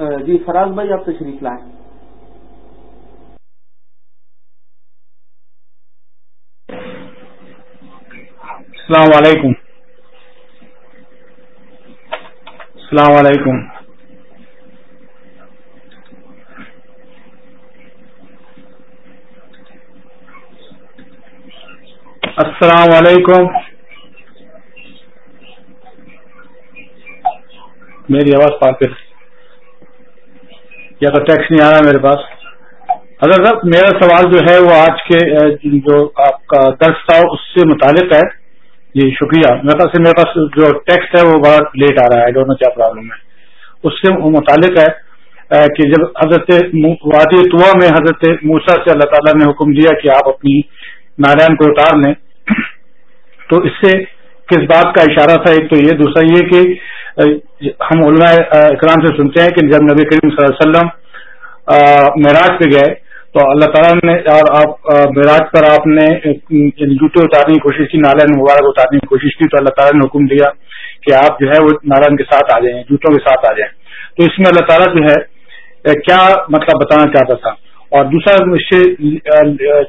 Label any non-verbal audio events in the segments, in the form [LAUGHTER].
جی فراز بھائی، آپ تشریف لائیں۔ السلام علیکم۔ السلام علیکم۔ السلام علیکم۔ میری آواز پاک یا تو ٹیکس نہیں آ رہا میرے پاس۔ اگر صاحب میرا سوال جو ہے وہ آج کے جو آپ کا درس تھا اس سے متعلق ہے۔ جی شکریہ۔ میرے پاس میرے پاس جو ٹیکسٹ ہے وہ بڑا لیٹ آ رہا ہے۔ دونوں کیا پرابلم ہے۔ اس سے متعلق ہے کہ جب حضرت وادی طوا میں حضرت موسا سے اللہ تعالیٰ نے حکم دیا کہ آپ اپنی نارائن کو اتار لیں۔ تو اس سے کس بات کا اشارہ تھا؟ ایک تو یہ، دوسرا یہ کہ ہم علماء اکرام سے سنتے ہیں کہ جب نبی کریم صلی اللہ علیہ وسلم معراج پہ گئے، تو اللہ تعالیٰ نے، اور آپ معراج پر آپ نے جوتے اتارنے کی کوشش کی نالین مبارک اتارنے کی کوشش کی، تو اللہ تعالیٰ نے حکم دیا کہ آپ جو ہے وہ نالین کے ساتھ آ جائیں جوتوں کے ساتھ آ جائیں۔ تو اس میں اللہ تعالیٰ جو ہے کیا مطلب بتانا چاہتا تھا؟ اور دوسرا اس سے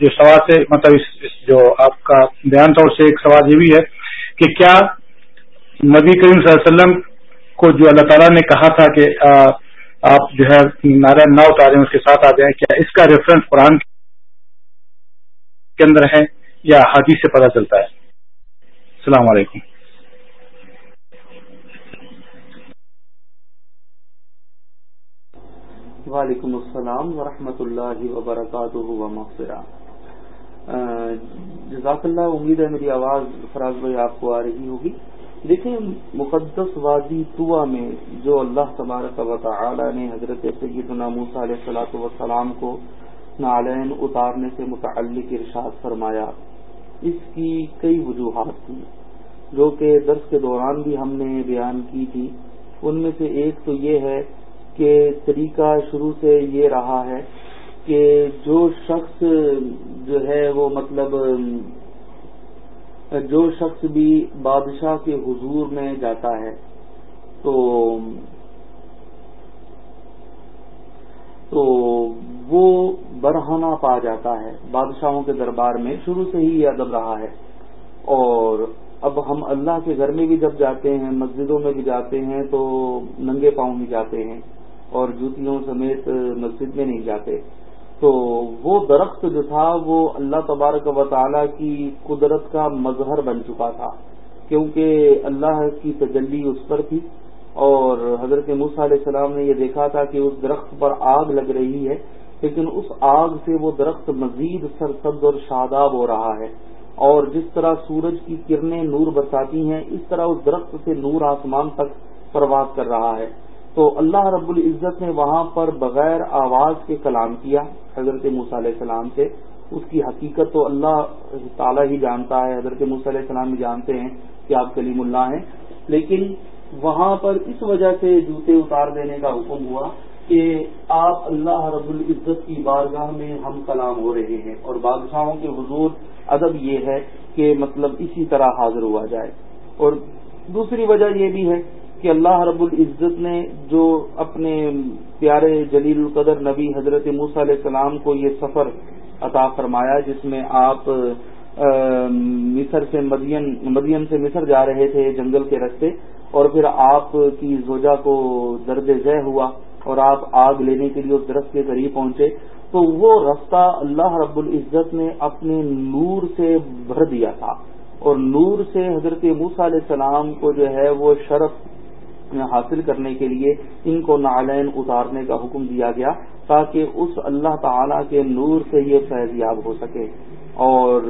جو سوال سے مطلب اس جو آپ کا بیان تھا، اس سے ایک سوال یہ بھی ہے کہ کیا نبی کریم صلی اللہ علیہ وسلم کو جو اللہ تعالیٰ نے کہا تھا کہ آپ جو ہے نعرہ نہ اتاریں اس کے ساتھ آ جائیں، کیا اس کا ریفرنس قرآن کے اندر ہے یا حدیث سے پتہ چلتا ہے؟ السلام علیکم۔ وعلیکم السلام ورحمۃ اللہ وبرکاتہ جزاک اللہ، امید ہے میری آواز فراز بھائی آپ کو آ رہی ہوگی۔ دیکھیں مقدس وادی طوا میں جو اللہ تبارک و تعالی نے حضرت سیدنا موسیٰ علیہ صلاح وسلام کو نالین اتارنے سے متعلق ارشاد فرمایا، اس کی کئی وجوہات تھیں، جو کہ درس کے دوران بھی ہم نے بیان کی تھی۔ ان میں سے ایک تو یہ ہے کہ طریقہ شروع سے یہ رہا ہے کہ جو شخص جو ہے وہ مطلب جو شخص بھی بادشاہ کے حضور میں جاتا ہے، تو تو وہ برہنہ پا جاتا ہے۔ بادشاہوں کے دربار میں شروع سے ہی یہ ادب رہا ہے۔ اور اب ہم اللہ کے گھر میں بھی جب جاتے ہیں، مسجدوں میں بھی جاتے ہیں، تو ننگے پاؤں ہی جاتے ہیں۔ اور جوتیوں سمیت مسجد میں نہیں جاتے۔ تو وہ درخت جو تھا وہ اللہ تبارک و تعالی کی قدرت کا مظہر بن چکا تھا، کیونکہ اللہ کی تجلی اس پر تھی۔ اور حضرت موسیٰ علیہ السلام نے یہ دیکھا تھا کہ اس درخت پر آگ لگ رہی ہے، لیکن اس آگ سے وہ درخت مزید سرسبز اور شاداب ہو رہا ہے۔ اور جس طرح سورج کی کرنیں نور برساتی ہیں، اس طرح اس درخت سے نور آسمان تک پرواز کر رہا ہے۔ تو اللہ رب العزت نے وہاں پر بغیر آواز کے کلام کیا حضرت موسیٰ علیہ السلام سے۔ اس کی حقیقت تو اللہ تعالیٰ ہی جانتا ہے، حضرت موسیٰ علیہ السلام بھی جانتے ہیں کہ آپ کلیم اللہ ہیں۔ لیکن وہاں پر اس وجہ سے جوتے اتار دینے کا حکم ہوا کہ آپ اللہ رب العزت کی بارگاہ میں ہم کلام ہو رہے ہیں۔ اور بادشاہوں کے حضور ادب یہ ہے کہ مطلب اسی طرح حاضر ہوا جائے۔ اور دوسری وجہ یہ بھی ہے کہ اللہ رب العزت نے جو اپنے پیارے جلیل القدر نبی حضرت موس علیہ السلام کو یہ سفر عطا فرمایا، جس میں آپ مصر سے مدین مدین سے مصر جا رہے تھے جنگل کے رستے اور پھر آپ کی زوجہ کو درد ذہ ہوا اور آپ آگ لینے کے لیے اس درخت کے قریب پہنچے۔ تو وہ رستہ اللہ رب العزت نے اپنے نور سے بھر دیا تھا۔ اور نور سے حضرت موسیٰ علیہ السلام کو جو ہے وہ شرف حاصل کرنے کے لیے ان کو نالین اتارنے کا حکم دیا گیا تاکہ اس اللہ تعالی کے نور سے یہ فیض یاب ہو سکے۔ اور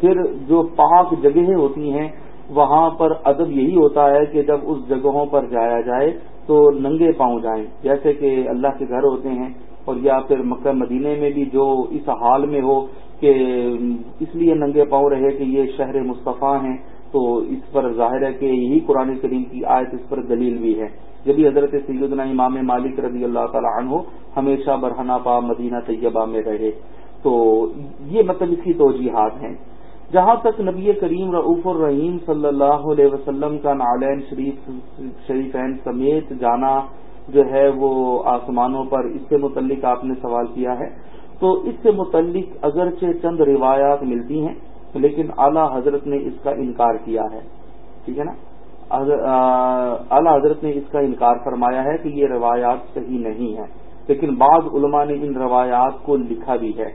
پھر جو پاک جگہیں ہوتی ہیں، وہاں پر ادب یہی ہوتا ہے کہ جب اس جگہوں پر جایا جائے تو ننگے پاؤں جائیں۔ جیسے کہ اللہ کے گھر ہوتے ہیں اور یا پھر مکہ مدینے میں بھی جو اس حال میں ہو کہ اس لیے ننگے پاؤں رہے کہ یہ شہر مصطفیٰ ہیں۔ تو اس پر ظاہر ہے کہ یہی قرآن کریم کی آیت اس پر دلیل بھی ہے۔ جبھی حضرت سیدنا امام مالک رضی اللہ تعالیٰ عنہ ہمیشہ برہنہ پا مدینہ طیبہ میں رہے۔ تو یہ مطلب اس کی توجیحات ہیں۔ جہاں تک نبی کریم رعف الرحیم صلی اللہ علیہ وسلم کا نالین شریف، شریفین سمیت جانا جو ہے وہ آسمانوں پر اس سے متعلق آپ نے سوال کیا ہے۔ تو اس سے متعلق اگرچہ چند روایات ملتی ہیں لیکن اعلی حضرت نے اس کا انکار کیا ہے۔ ٹھیک ہے نا؟ اعلی حضرت نے اس کا انکار فرمایا ہے کہ یہ روایات صحیح نہیں ہیں۔ لیکن بعض علماء نے ان روایات کو لکھا بھی ہے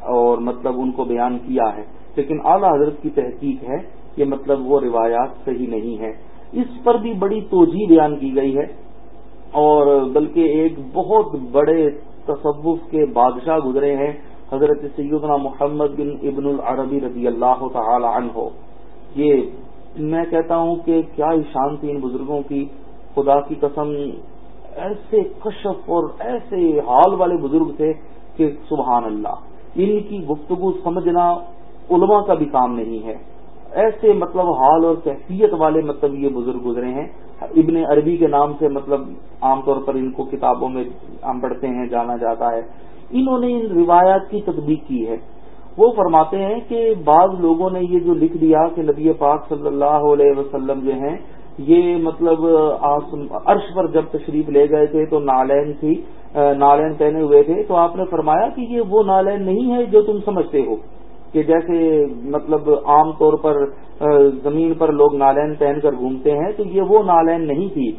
اور مطلب ان کو بیان کیا ہے۔ لیکن اعلی حضرت کی تحقیق ہے کہ مطلب وہ روایات صحیح نہیں ہے اس پر بھی بڑی توجہ بیان کی گئی ہے اور بلکہ ایک بہت بڑے تصوف کے بادشاہ گزرے ہیں۔ حضرت سیدنا محمد بن ابن العربی رضی اللہ تعالی عنہ۔ یہ میں کہتا ہوں کہ کیا شان تھی ان بزرگوں کی، خدا کی قسم، ایسے کشف اور ایسے حال والے بزرگ تھے کہ سبحان اللہ، ان کی گفتگو سمجھنا علماء کا بھی کام نہیں ہے۔ ایسے مطلب حال اور کیفیت والے مطلب یہ بزرگ گزرے ہیں۔ ابن عربی کے نام سے مطلب عام طور پر ان کو کتابوں میں ہم پڑھتے ہیں، جانا جاتا ہے۔ انہوں نے ان روایات کی تدبیق کی ہے۔ وہ فرماتے ہیں کہ بعض لوگوں نے یہ جو لکھ دیا کہ نبی پاک صلی اللہ علیہ وسلم جو ہیں، یہ مطلب عرش پر جب تشریف لے گئے تھے تو نالین تھی نالین پہنے ہوئے تھے۔ تو آپ نے فرمایا کہ یہ وہ نالین نہیں ہے جو تم سمجھتے ہو، کہ جیسے مطلب عام طور پر زمین پر لوگ نالین پہن کر گھومتے ہیں، تو یہ وہ نالین نہیں تھی۔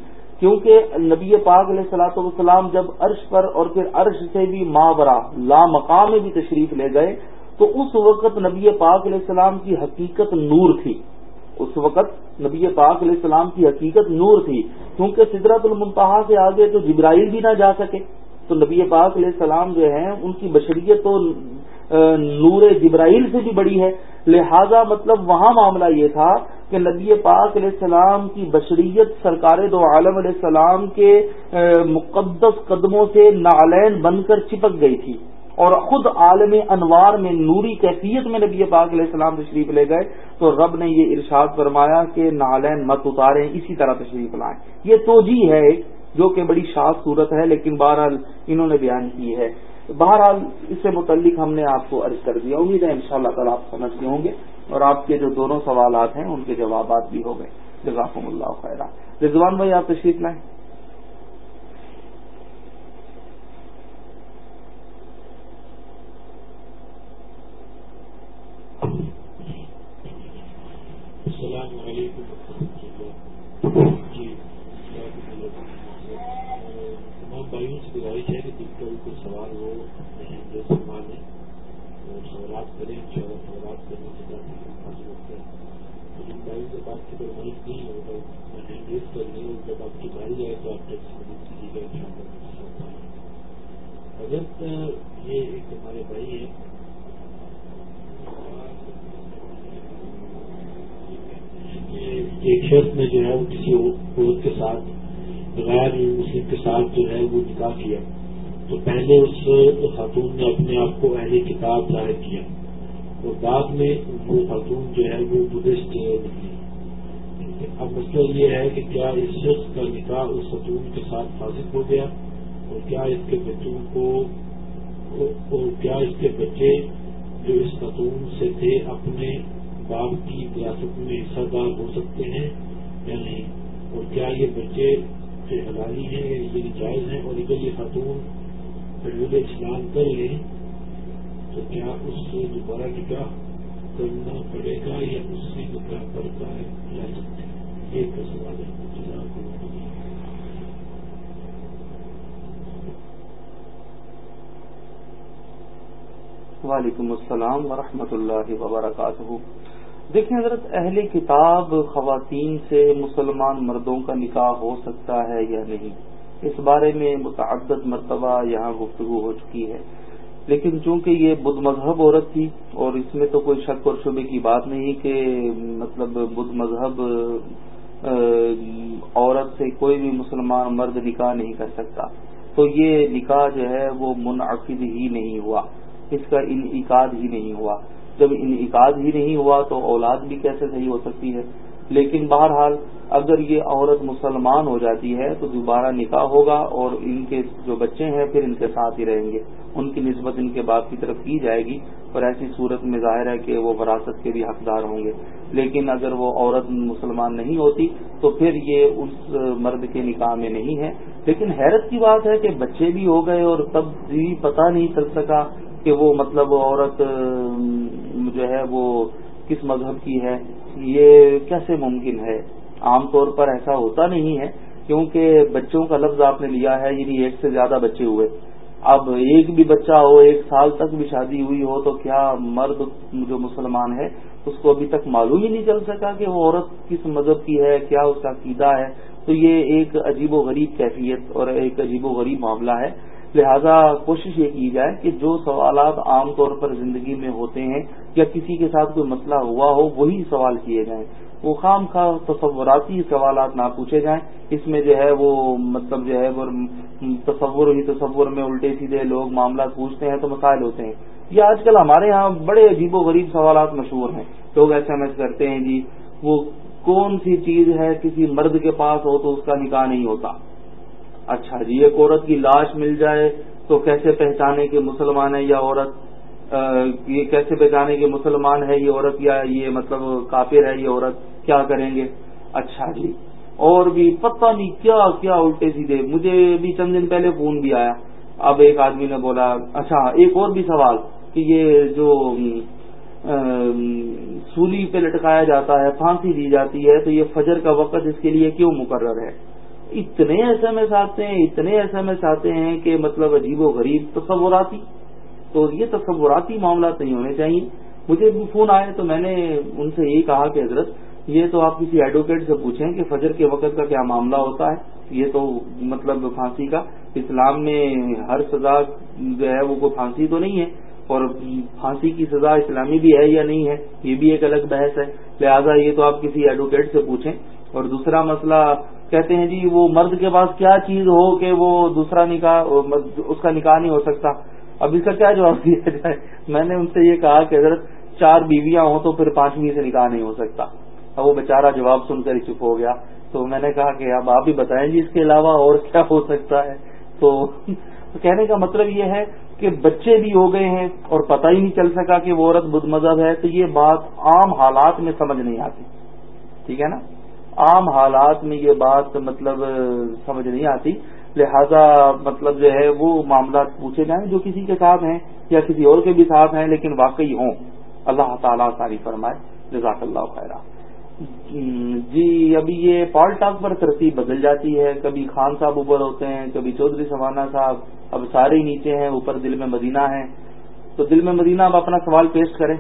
کیونکہ نبی پاک علیہ السلاۃ والسلام جب عرش پر اور پھر عرش سے بھی ماورا لا مقام میں بھی تشریف لے گئے، تو اس وقت نبی پاک علیہ السلام کی حقیقت نور تھی۔ اس وقت نبی پاک علیہ السلام کی حقیقت نور تھی، کیونکہ سدرت المنتہا سے آگے تو جبرائیل بھی نہ جا سکے۔ تو نبی پاک علیہ السلام جو ہیں، ان کی بشریت تو نور جبرائیل سے بھی بڑی ہے۔ لہذا مطلب وہاں معاملہ یہ تھا کہ نبی پاک علیہ السلام کی بشریت سرکار دو عالم علیہ السلام کے مقدس قدموں سے نالین بن کر چپک گئی تھی۔ اور خود عالم انوار میں نوری کیفیت میں نبی پاک علیہ السلام تشریف لے گئے۔ تو رب نے یہ ارشاد فرمایا کہ نالین مت اتاریں، اسی طرح تشریف لائیں۔ یہ توجہ ہے جو کہ بڑی شاخ صورت ہے، لیکن بہرحال انہوں نے بیان کی ہے۔ بہرحال اس سے متعلق ہم نے آپ کو عرض کر دیا۔ امید ہے ان شاء اللہ تعالیٰ آپ سمجھتے ہوں گے اور آپ کے جو دونوں سوالات ہیں، ان کے جوابات بھی ہو گئے۔ جزاکم اللہ خیرہ رضوان بھائی، آپ تشریف لائیں۔ السلام علیکم جی تمام بھائیوں سے گزارش ہے کہ جن کا بھی کوئی سوال ہو جو سوال ہے وہ سوالات کریں چودہ سوالات کرنے سے زیادہ حاصل ہوتے ہیں تو جن بھائیوں سے بات کی کوئی مدد نہیں ہے وہ میں ہینڈ ریز کر لیں جب آپ کی باری آئے تو آپ ٹیکس مدد کیجیے گا ان شاء اللہ حضرت یہ ایک ہمارے بھائی ہے ایک شخص نے جو ہے وہ کسی عورت کے ساتھ، غیر مسلم کے ساتھ جو ہے وہ نکاح کیا۔ تو پہلے اس خاتون نے اپنے آپ کو اہل کتاب ظاہر کیا۔ اور بعد میں وہ خاتون جو ہے وہ بدھسٹ نکلی اب مسئلہ یہ ہے کہ کیا اس شخص کا نکاح اس خاتون کے ساتھ فاسق ہو گیا؟ اور کیا اس کے بچوں کو، اور کیا اس کے بچے جو اس خاتون سے تھے اپنے باپ کی وراثت میں حصہ دار ہو سکتے ہیں یا نہیں اور کیا یہ بچے حلالی ہیں یا یہ جائز ہیں اور اگر یہ خاتون حجول اسلام کر لیں، تو کیا اس سے دوبارہ نکاح کرنا پڑے گا یا اس سے نکاح کرتا ہے جا سکتے ہیں؟ یہ تو سوال ہے۔ وعلیکم السلام ورحمۃ اللہ وبرکاتہ۔ دیکھیں حضرت، اہل کتاب خواتین سے مسلمان مردوں کا نکاح ہو سکتا ہے یا نہیں؟ اس بارے میں متعدد مرتبہ یہاں گفتگو ہو چکی ہے۔ لیکن چونکہ یہ بدھ مذہب عورت تھی، اور اس میں تو کوئی شک اور شبے کی بات نہیں کہ مطلب بدھ مذہب عورت سے کوئی بھی مسلمان مرد نکاح نہیں کر سکتا۔ تو یہ نکاح جو ہے وہ منعقد ہی نہیں ہوا۔ اس کا انعقاد ہی نہیں ہوا۔ جب انعقاد ہی نہیں ہوا تو اولاد بھی کیسے صحیح ہو سکتی ہے؟ لیکن بہرحال اگر یہ عورت مسلمان ہو جاتی ہے تو دوبارہ نکاح ہوگا اور ان کے جو بچے ہیں پھر ان کے ساتھ ہی رہیں گے۔ ان کی نسبت ان کے باپ کی طرف کی جائے گی اور ایسی صورت میں ظاہر ہے کہ وہ وراثت کے بھی حقدار ہوں گے۔ لیکن اگر وہ عورت مسلمان نہیں ہوتی تو پھر یہ اس مرد کے نکاح میں نہیں ہے۔ لیکن حیرت کی بات ہے کہ بچے بھی ہو گئے اور تب بھی پتہ نہیں چل سکا کہ وہ مطلب عورت جو ہے وہ کس مذہب کی ہے، یہ کیسے ممکن ہے؟ عام طور پر ایسا ہوتا نہیں ہے، کیونکہ بچوں کا لفظ آپ نے لیا ہے یعنی ایک سے زیادہ بچے ہوئے۔ اب ایک بھی بچہ ہو، ایک سال تک بھی شادی ہوئی ہو، تو کیا مرد جو مسلمان ہے، اس کو ابھی تک معلوم ہی نہیں چل سکا کہ وہ عورت کس مذہب کی ہے، کیا اس کا قیدا ہے؟ تو یہ ایک عجیب و غریب کیفیت اور ایک عجیب و غریب معاملہ ہے۔ لہذا کوشش یہ کی جائے کہ جو سوالات عام طور پر زندگی میں ہوتے ہیں یا کسی کے ساتھ کوئی مسئلہ ہوا ہو، وہی سوال کیے جائیں۔ وہ خام خواہ تصوراتی سوالات نہ پوچھے جائیں۔ اس میں جو ہے وہ مطلب جو ہے وہ تصور ہی تصور میں الٹے سیدھے لوگ معاملات پوچھتے ہیں تو مسائل ہوتے ہیں۔ یہ آج کل ہمارے ہاں بڑے عجیب و غریب سوالات مشہور ہیں۔ لوگ ایس ایم ایس کرتے ہیں جی وہ کون سی چیز ہے، کسی مرد کے پاس ہو تو اس کا نکاح نہیں ہوتا۔ اچھا جی ایک عورت کی لاش مل جائے تو کیسے پہچانے کہ مسلمان ہے یا عورت؟ یہ کیسے پہچانے کہ مسلمان ہے یہ عورت یا یہ مطلب کافر ہے یہ عورت؟ کیا کریں گے؟ اچھا جی اور بھی پتہ نہیں کیا کیا الٹے سیدھے۔ مجھے بھی چند دن پہلے فون بھی آیا۔ اب ایک آدمی نے بولا اچھا ایک اور بھی سوال کہ یہ جو سولی پہ لٹکایا جاتا ہے، پھانسی دی جاتی ہے، تو یہ فجر کا وقت اس کے لیے کیوں مقرر ہے؟ اتنے ایس ایم ایس آتے ہیں، اتنے ایس ایم ایس آتے ہیں کہ مطلب عجیب و غریب تصوراتی۔ تو یہ تصوراتی معاملات نہیں ہونے چاہیے۔ مجھے بھی فون آئے تو میں نے ان سے یہی کہا کہ حضرت، یہ تو آپ کسی ایڈوکیٹ سے پوچھیں کہ فجر کے وقت کا کیا معاملہ ہوتا ہے؟ یہ تو مطلب پھانسی کا۔ اسلام میں ہر سزا جو ہے وہ کوئی پھانسی تو نہیں ہے۔ اور پھانسی کی سزا اسلامی بھی ہے یا نہیں ہے، یہ بھی ایک الگ بحث ہے۔ لہذا یہ تو آپ کسی ایڈوکیٹ سے پوچھیں۔ اور دوسرا مسئلہ کہتے ہیں جی وہ مرد کے پاس کیا چیز ہو کہ وہ دوسرا نکاح، اس کا نکاح نہیں ہو سکتا؟ اب اس کا کیا جواب دیا جائے؟ میں نے ان سے یہ کہا کہ حضرت چار بیویاں ہوں تو پھر پانچویں سے نکاح نہیں ہو سکتا۔ اب وہ بیچارہ جواب سن کر ہی چپ ہو گیا۔ تو میں نے کہا کہ اب آپ ہی بتائیں جی اس کے علاوہ اور کیا ہو سکتا ہے؟ تو کہنے کا مطلب یہ ہے کہ بچے بھی ہو گئے ہیں اور پتہ ہی نہیں چل سکا کہ وہ عورت بدھ مذہب ہے تو یہ بات عام حالات میں سمجھ نہیں آتی۔ ٹھیک ہے نا؟ عام حالات میں یہ بات مطلب سمجھ نہیں آتی۔ لہذا مطلب جو ہے وہ معاملات پوچھے جائیں جو کسی کے ساتھ ہیں یا کسی اور کے بھی ساتھ ہیں، لیکن واقعی ہوں۔ اللہ تعالیٰ ساری فرمائے۔ جزاک اللہ خیرہ۔ جی ابھی یہ پال ٹاک پر ترتیب بدل جاتی ہے۔ کبھی خان صاحب اوپر ہوتے ہیں، کبھی چودھری سوانا صاحب۔ اب سارے نیچے ہیں، اوپر دل میں مدینہ ہے۔ تو دل میں مدینہ اب اپنا سوال پیش کریں۔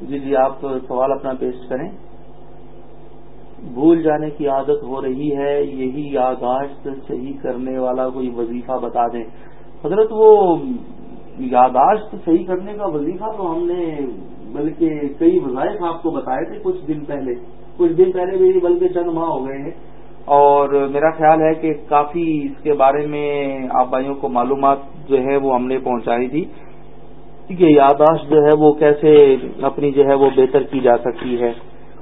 جی جی آپ سوال اپنا پیش کریں۔ بھول جانے کی عادت ہو رہی ہے، یہی یاداشت صحیح کرنے والا کوئی وظیفہ بتا دیں۔ حضرت، وہ یاداشت صحیح کرنے کا وظیفہ تو ہم نے بلکہ کئی وظائف آپ کو بتائے تھے کچھ دن پہلے۔ کچھ دن پہلے بھی بلکہ چند ماہ ہو گئے ہیں۔ اور میرا خیال ہے کہ کافی اس کے بارے میں آپ بھائیوں کو معلومات جو ہے وہ ہم نے پہنچائی تھی۔ کہ یاداشت جو ہے وہ کیسے اپنی جو ہے وہ بہتر کی جا سکتی ہے؟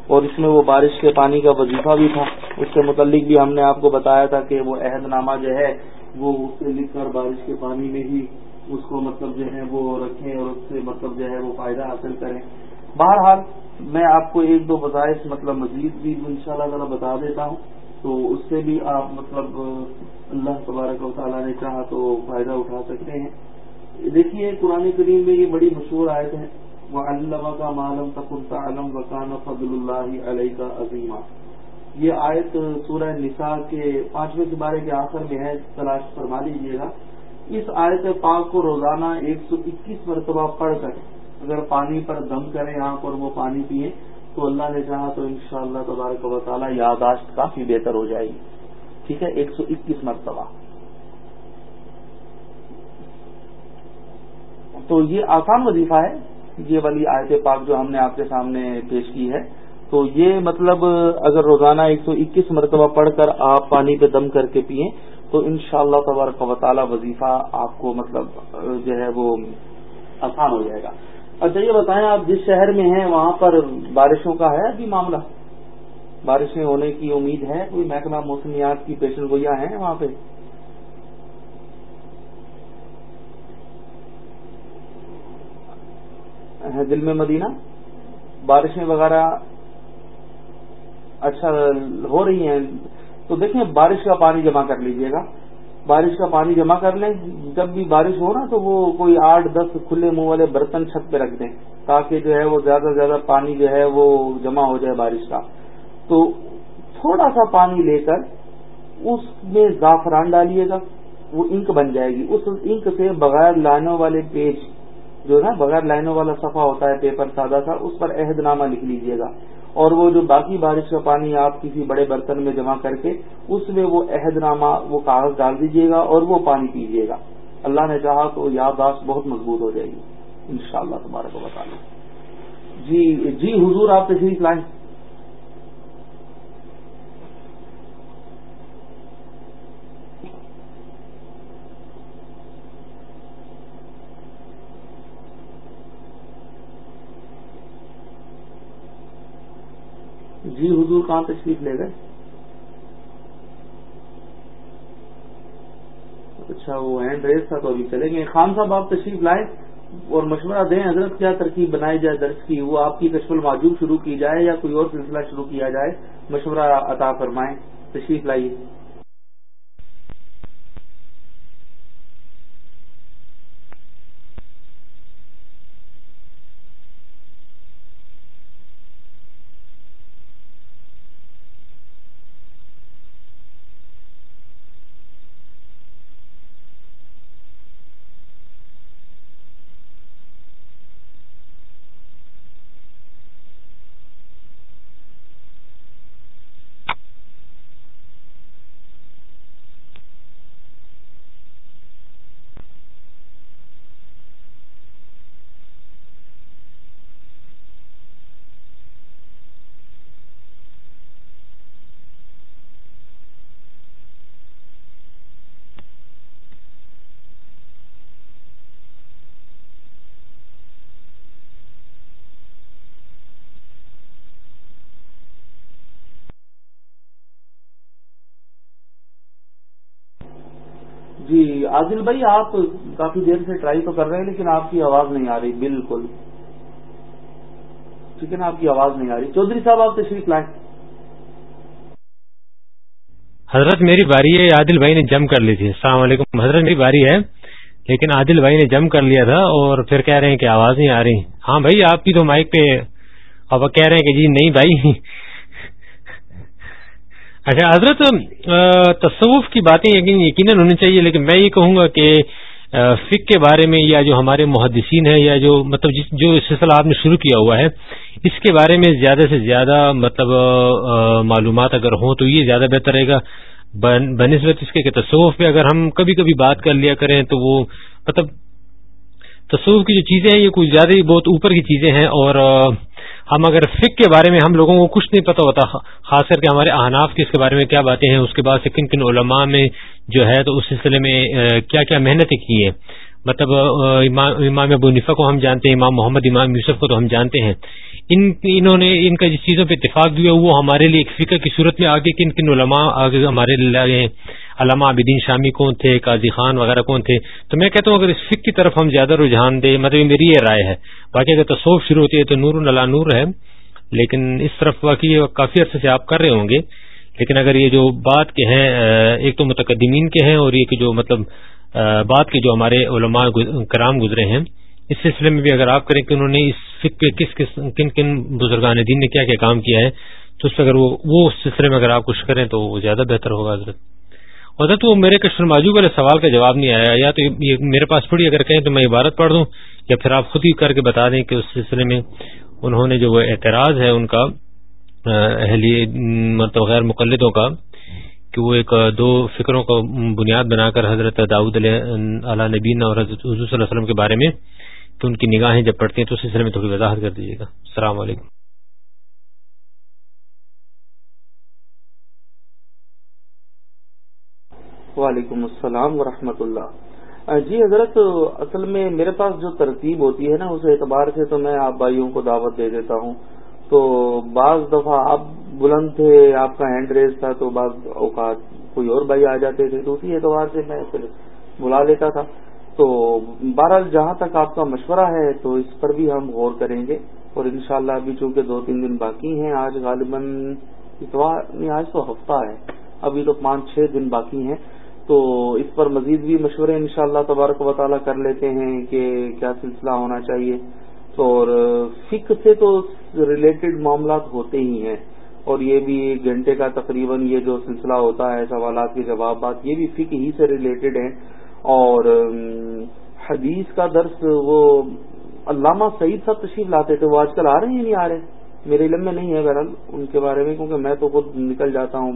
اور اس میں وہ بارش کے پانی کا وظیفہ بھی تھا۔ اس کے متعلق بھی ہم نے آپ کو بتایا تھا کہ وہ عہد نامہ جو ہے، وہ اس سے لکھ کر بارش کے پانی میں ہی اس کو مطلب جو ہے وہ رکھیں اور اس سے مطلب جو ہے وہ فائدہ حاصل کریں۔ بہرحال، میں آپ کو ایک دو وظائف مطلب مزید بھی ان شاء اللہ تعالیٰ بتا دیتا ہوں۔ تو اس سے بھی آپ مطلب اللہ تبارک و تعالیٰ نے چاہا تو فائدہ اٹھا سکتے ہیں۔ دیکھیے قرآن کریم میں یہ بڑی مشہور آیت ہے وہ اللہ کا معلوم تقلتا علم وکان فضل اللہ علیہ کا عظیمہ یہ آیت سورہ نساء کے پانچویں کے کے آخر میں ہے، تلاش فرما لیجیے گا۔ اس آیت پاک کو روزانہ ایک سو اکیس مرتبہ پڑھ کر اگر پانی پر دم کریں آپ اور وہ پانی پیئیں، تو اللہ نے چاہا تو ان شاء اللہ تبارک و تعالیٰ یاداشت کافی بہتر ہو جائے گی۔ ٹھیک ہے، ایک سو اکیس مرتبہ۔ تو یہ آسان وظیفہ ہے۔ یہ والی آیت پاک جو ہم نے آپ کے سامنے پیش کی ہے۔ تو یہ مطلب اگر روزانہ ایک سو اکیس مرتبہ پڑھ کر آپ پانی پہ دم کر کے پیئیں، تو ان شاء اللہ تبارک و تعالی وظیفہ آپ کو مطلب جو ہے وہ آسان ہو جائے گا۔ اچھا یہ بتائیں آپ جس شہر میں ہیں، وہاں پر بارشوں کا ہے ابھی معاملہ؟ بارشیں ہونے کی امید ہے؟ کوئی محکمہ موسمیات کی پیشن گوئیاں ہیں وہاں پہ؟ دل میں مدینہ، بارشیں وغیرہ اچھا ہو رہی ہیں، تو دیکھیں بارش کا پانی جمع کر لیجیے گا۔ بارش کا پانی جمع کر لیں، جب بھی بارش ہو نا، تو وہ کوئی آٹھ دس کھلے منہ والے برتن چھت پہ رکھ دیں، تاکہ جو ہے وہ زیادہ سے زیادہ پانی جو ہے وہ جمع ہو جائے بارش کا۔ تو تھوڑا سا پانی لے کر اس میں زعفران ڈالیے گا، وہ انک بن جائے گی۔ اس انک سے بغیر لائنوں والے پیج جو ہے نا، بغیر لائنوں والا صفحہ ہوتا ہے، پیپر سادہ سا، اس پر عہد نامہ لکھ لیجیے گا۔ اور وہ جو باقی بارش کا پانی آپ کسی بڑے برتن میں جمع کر کے، اس میں وہ عہد نامہ، وہ کاغذ ڈال دیجیے گا اور وہ پانی پیجیے گا۔ اللہ نے چاہا تو یادداشت بہت مضبوط ہو جائے گی۔ ان شاء اللہ تمہارے کو بتا لیں جی جی حضور، آپ تشریف لائیں۔ جی حضور کہاں تشریف لے گئے؟ اچھا وہ ہینڈ ریس تھا تو ابھی چلیں گے خان صاحب، آپ تشریف لائیں اور مشورہ دیں حضرت کیا ترکیب بنائی جائے، درج کی، وہ آپ کی کشف الماجوب شروع کی جائے یا کوئی اور سلسلہ شروع کیا جائے؟ مشورہ عطا فرمائیں، تشریف لائیے جی عادل بھائی، آپ کافی دیر سے ٹرائی تو کر رہے ہیں، لیکن آپ کی آواز نہیں آ رہی۔ بالکل۔ ٹھیک ہے نا، آپ کی آواز نہیں آ رہی۔ چودھری صاحب، آپ تشریف لائیں۔ حضرت، میری باری ہے، عادل بھائی نے جم کر لی تھی۔ السلام علیکم۔ حضرت، میری باری ہے، لیکن عادل بھائی نے جم کر لیا تھا اور پھر کہہ رہے ہیں کہ آواز نہیں آ رہی۔ ہاں بھائی، آپ کی تو مائک پہ، اب کہہ رہے ہیں کہ جی نہیں بھائی۔ اچھا حضرت تصوف کی باتیں یقیناً ہونی چاہیے، لیکن میں یہ کہوں گا کہ فک کے بارے میں یا جو ہمارے محدثین ہیں یا جو مطلب جو سلسلہ آپ نے شروع کیا ہوا ہے، اس کے بارے میں زیادہ سے زیادہ مطلب معلومات اگر ہوں تو یہ زیادہ بہتر رہے گا۔ بنسبت اس کے تصوف پہ اگر ہم کبھی کبھی بات کر لیا کریں تو وہ مطلب تصوف کی جو چیزیں ہیں، یہ کچھ زیادہ ہی بہت اوپر کی چیزیں ہیں اور ہم اگر فک کے بارے میں ہم لوگوں کو کچھ نہیں پتا ہوتا، خاص کر کے ہمارے احناف کی اس کے بارے میں کیا باتیں ہیں، اس کے بعد سے کن کن علماء میں جو ہے تو اس سلسلے میں کیا کیا محنتیں کی ہیں۔ مطلب امام ابو نفا کو ہم جانتے ہیں، امام محمد، امام یوسف کو تو ہم جانتے ہیں۔ ان، انہوں نے، ان کا جس چیزوں پہ اتفاق دیا، وہ ہمارے لیے ایک فکر کی صورت میں آگے کن کن علماء آگے ہمارے لیے علامہ عابدین شامی کون تھے، قاضی خان وغیرہ کون تھے؟ تو میں کہتا ہوں اگر اس فک کی طرف ہم زیادہ رجحان دیں مطلب میری یہ رائے ہے۔ باقی اگر تصوف شروع ہوتی ہے تو نور اللہ نور ہے۔ لیکن اس طرف واقعی کافی عرصے سے آپ کر رہے ہوں گے۔ لیکن اگر یہ جو بات کے ہیں، ایک تو متقدمین کے ہیں اور یہ کہ جو مطلب بات کے جو ہمارے علماء کرام گزرے ہیں۔ اس سلسلے میں بھی اگر آپ کریں کہ انہوں نے اس فک پہ کس کس، کن کن بزرگان دین نے کیا کیا کام کیا ہے، تو اس پہ اگر وہ سلسلے میں اگر آپ کچھ کریں تو وہ زیادہ بہتر ہوگا، حضرت۔ حضرت وہ میرے کشمر ماجو والے سوال کا جواب نہیں آیا، یا تو یہ میرے پاس پڑھی، اگر کہیں تو میں عبارت پڑھ دوں، یا پھر آپ خود ہی کر کے بتا دیں کہ اس سلسلے میں انہوں نے جو وہ اعتراض ہے ان کا اہلی مطلب غیر مقلدوں کا، کہ وہ ایک دو فکروں کو بنیاد بنا کر حضرت داؤد علیہ نبین اور حضرت حضور صلی اللہ علیہ وسلم کے بارے میں کہ ان کی نگاہیں جب پڑتی ہیں تو اس سلسلے میں تھوڑی وضاحت کر دیجیے گا۔ السلام علیکم۔ وعلیکم السلام ورحمۃ اللہ۔ جی حضرت، اصل میں میرے پاس جو ترتیب ہوتی ہے نا، اس اعتبار سے تو میں آپ بھائیوں کو دعوت دے دیتا ہوں۔ تو بعض دفعہ آپ بلند تھے، آپ کا ہینڈ ریس تھا، تو بعض اوقات کوئی اور بھائی آ جاتے تھے۔ تو اسی اعتبار سے میں پھر بلا لیتا تھا۔ تو بہرحال جہاں تک آپ کا مشورہ ہے، تو اس پر بھی ہم غور کریں گے۔ اور انشاءاللہ ابھی چونکہ دو تین دن باقی ہیں، آج غالباً اتوار نہیں، آج تو ہفتہ ہے۔ ابھی تو پانچ چھ دن باقی ہیں۔ تو اس پر مزید بھی مشورے ان شاء اللہ تبارک و تعالیٰ کر لیتے ہیں کہ کیا سلسلہ ہونا چاہیے۔ اور فک سے تو ریلیٹڈ معاملات ہوتے ہی ہیں۔ اور یہ بھی ایک گھنٹے کا تقریباً یہ جو سلسلہ ہوتا ہے، سوالات کے جوابات، یہ بھی فک ہی سے ریلیٹڈ ہیں۔ اور حدیث کا درس وہ علامہ سعید صاحب تشریف لاتے تھے، وہ آج کل آ رہے ہیں نہیں آ رہے؟ میرے علم میں نہیں ہے بہرحال ان کے بارے میں، کیونکہ میں تو خود نکل جاتا ہوں۔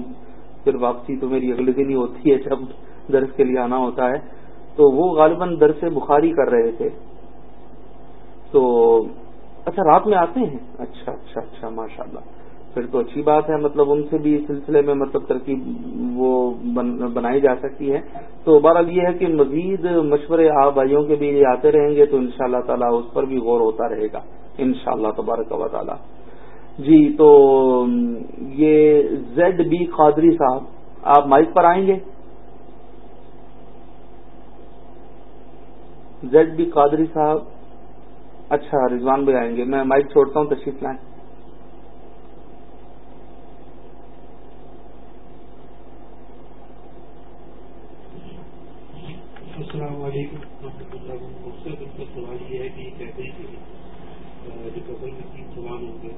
پھر واپسی تو میری اگلے دن ہی ہوتی ہے جب درس کے لیے آنا ہوتا ہے۔ تو وہ غالباً درس بخاری کر رہے تھے۔ تو اچھا رات میں آتے ہیں؟ اچھا اچھا اچھا ماشاء اللہ پھر تو اچھی بات ہے مطلب ان سے بھی اس سلسلے میں مطلب ترکیب وہ بنائی جا سکتی ہے۔ تو بہرحال یہ ہے کہ مزید مشورے آپ بھائیوں کے بھی آتے رہیں گے تو ان شاء اللہ تعالیٰ اس پر بھی غور ہوتا رہے گا۔ ان شاء اللہ تبارک و تعالیٰ۔ جی تو یہ زیڈ بی قادری صاحب، آپ مائک پر آئیں گے؟ زیڈ بی قادری صاحب اچھا رضوان بھائی آئیں گے، میں مائک چھوڑتا ہوں، تشریف لائیں۔ السلام علیکم مقصد ان کا سوال یہ ہے کہ کہتے ہیں کہ جو قبل میں تین سوال ہوں گے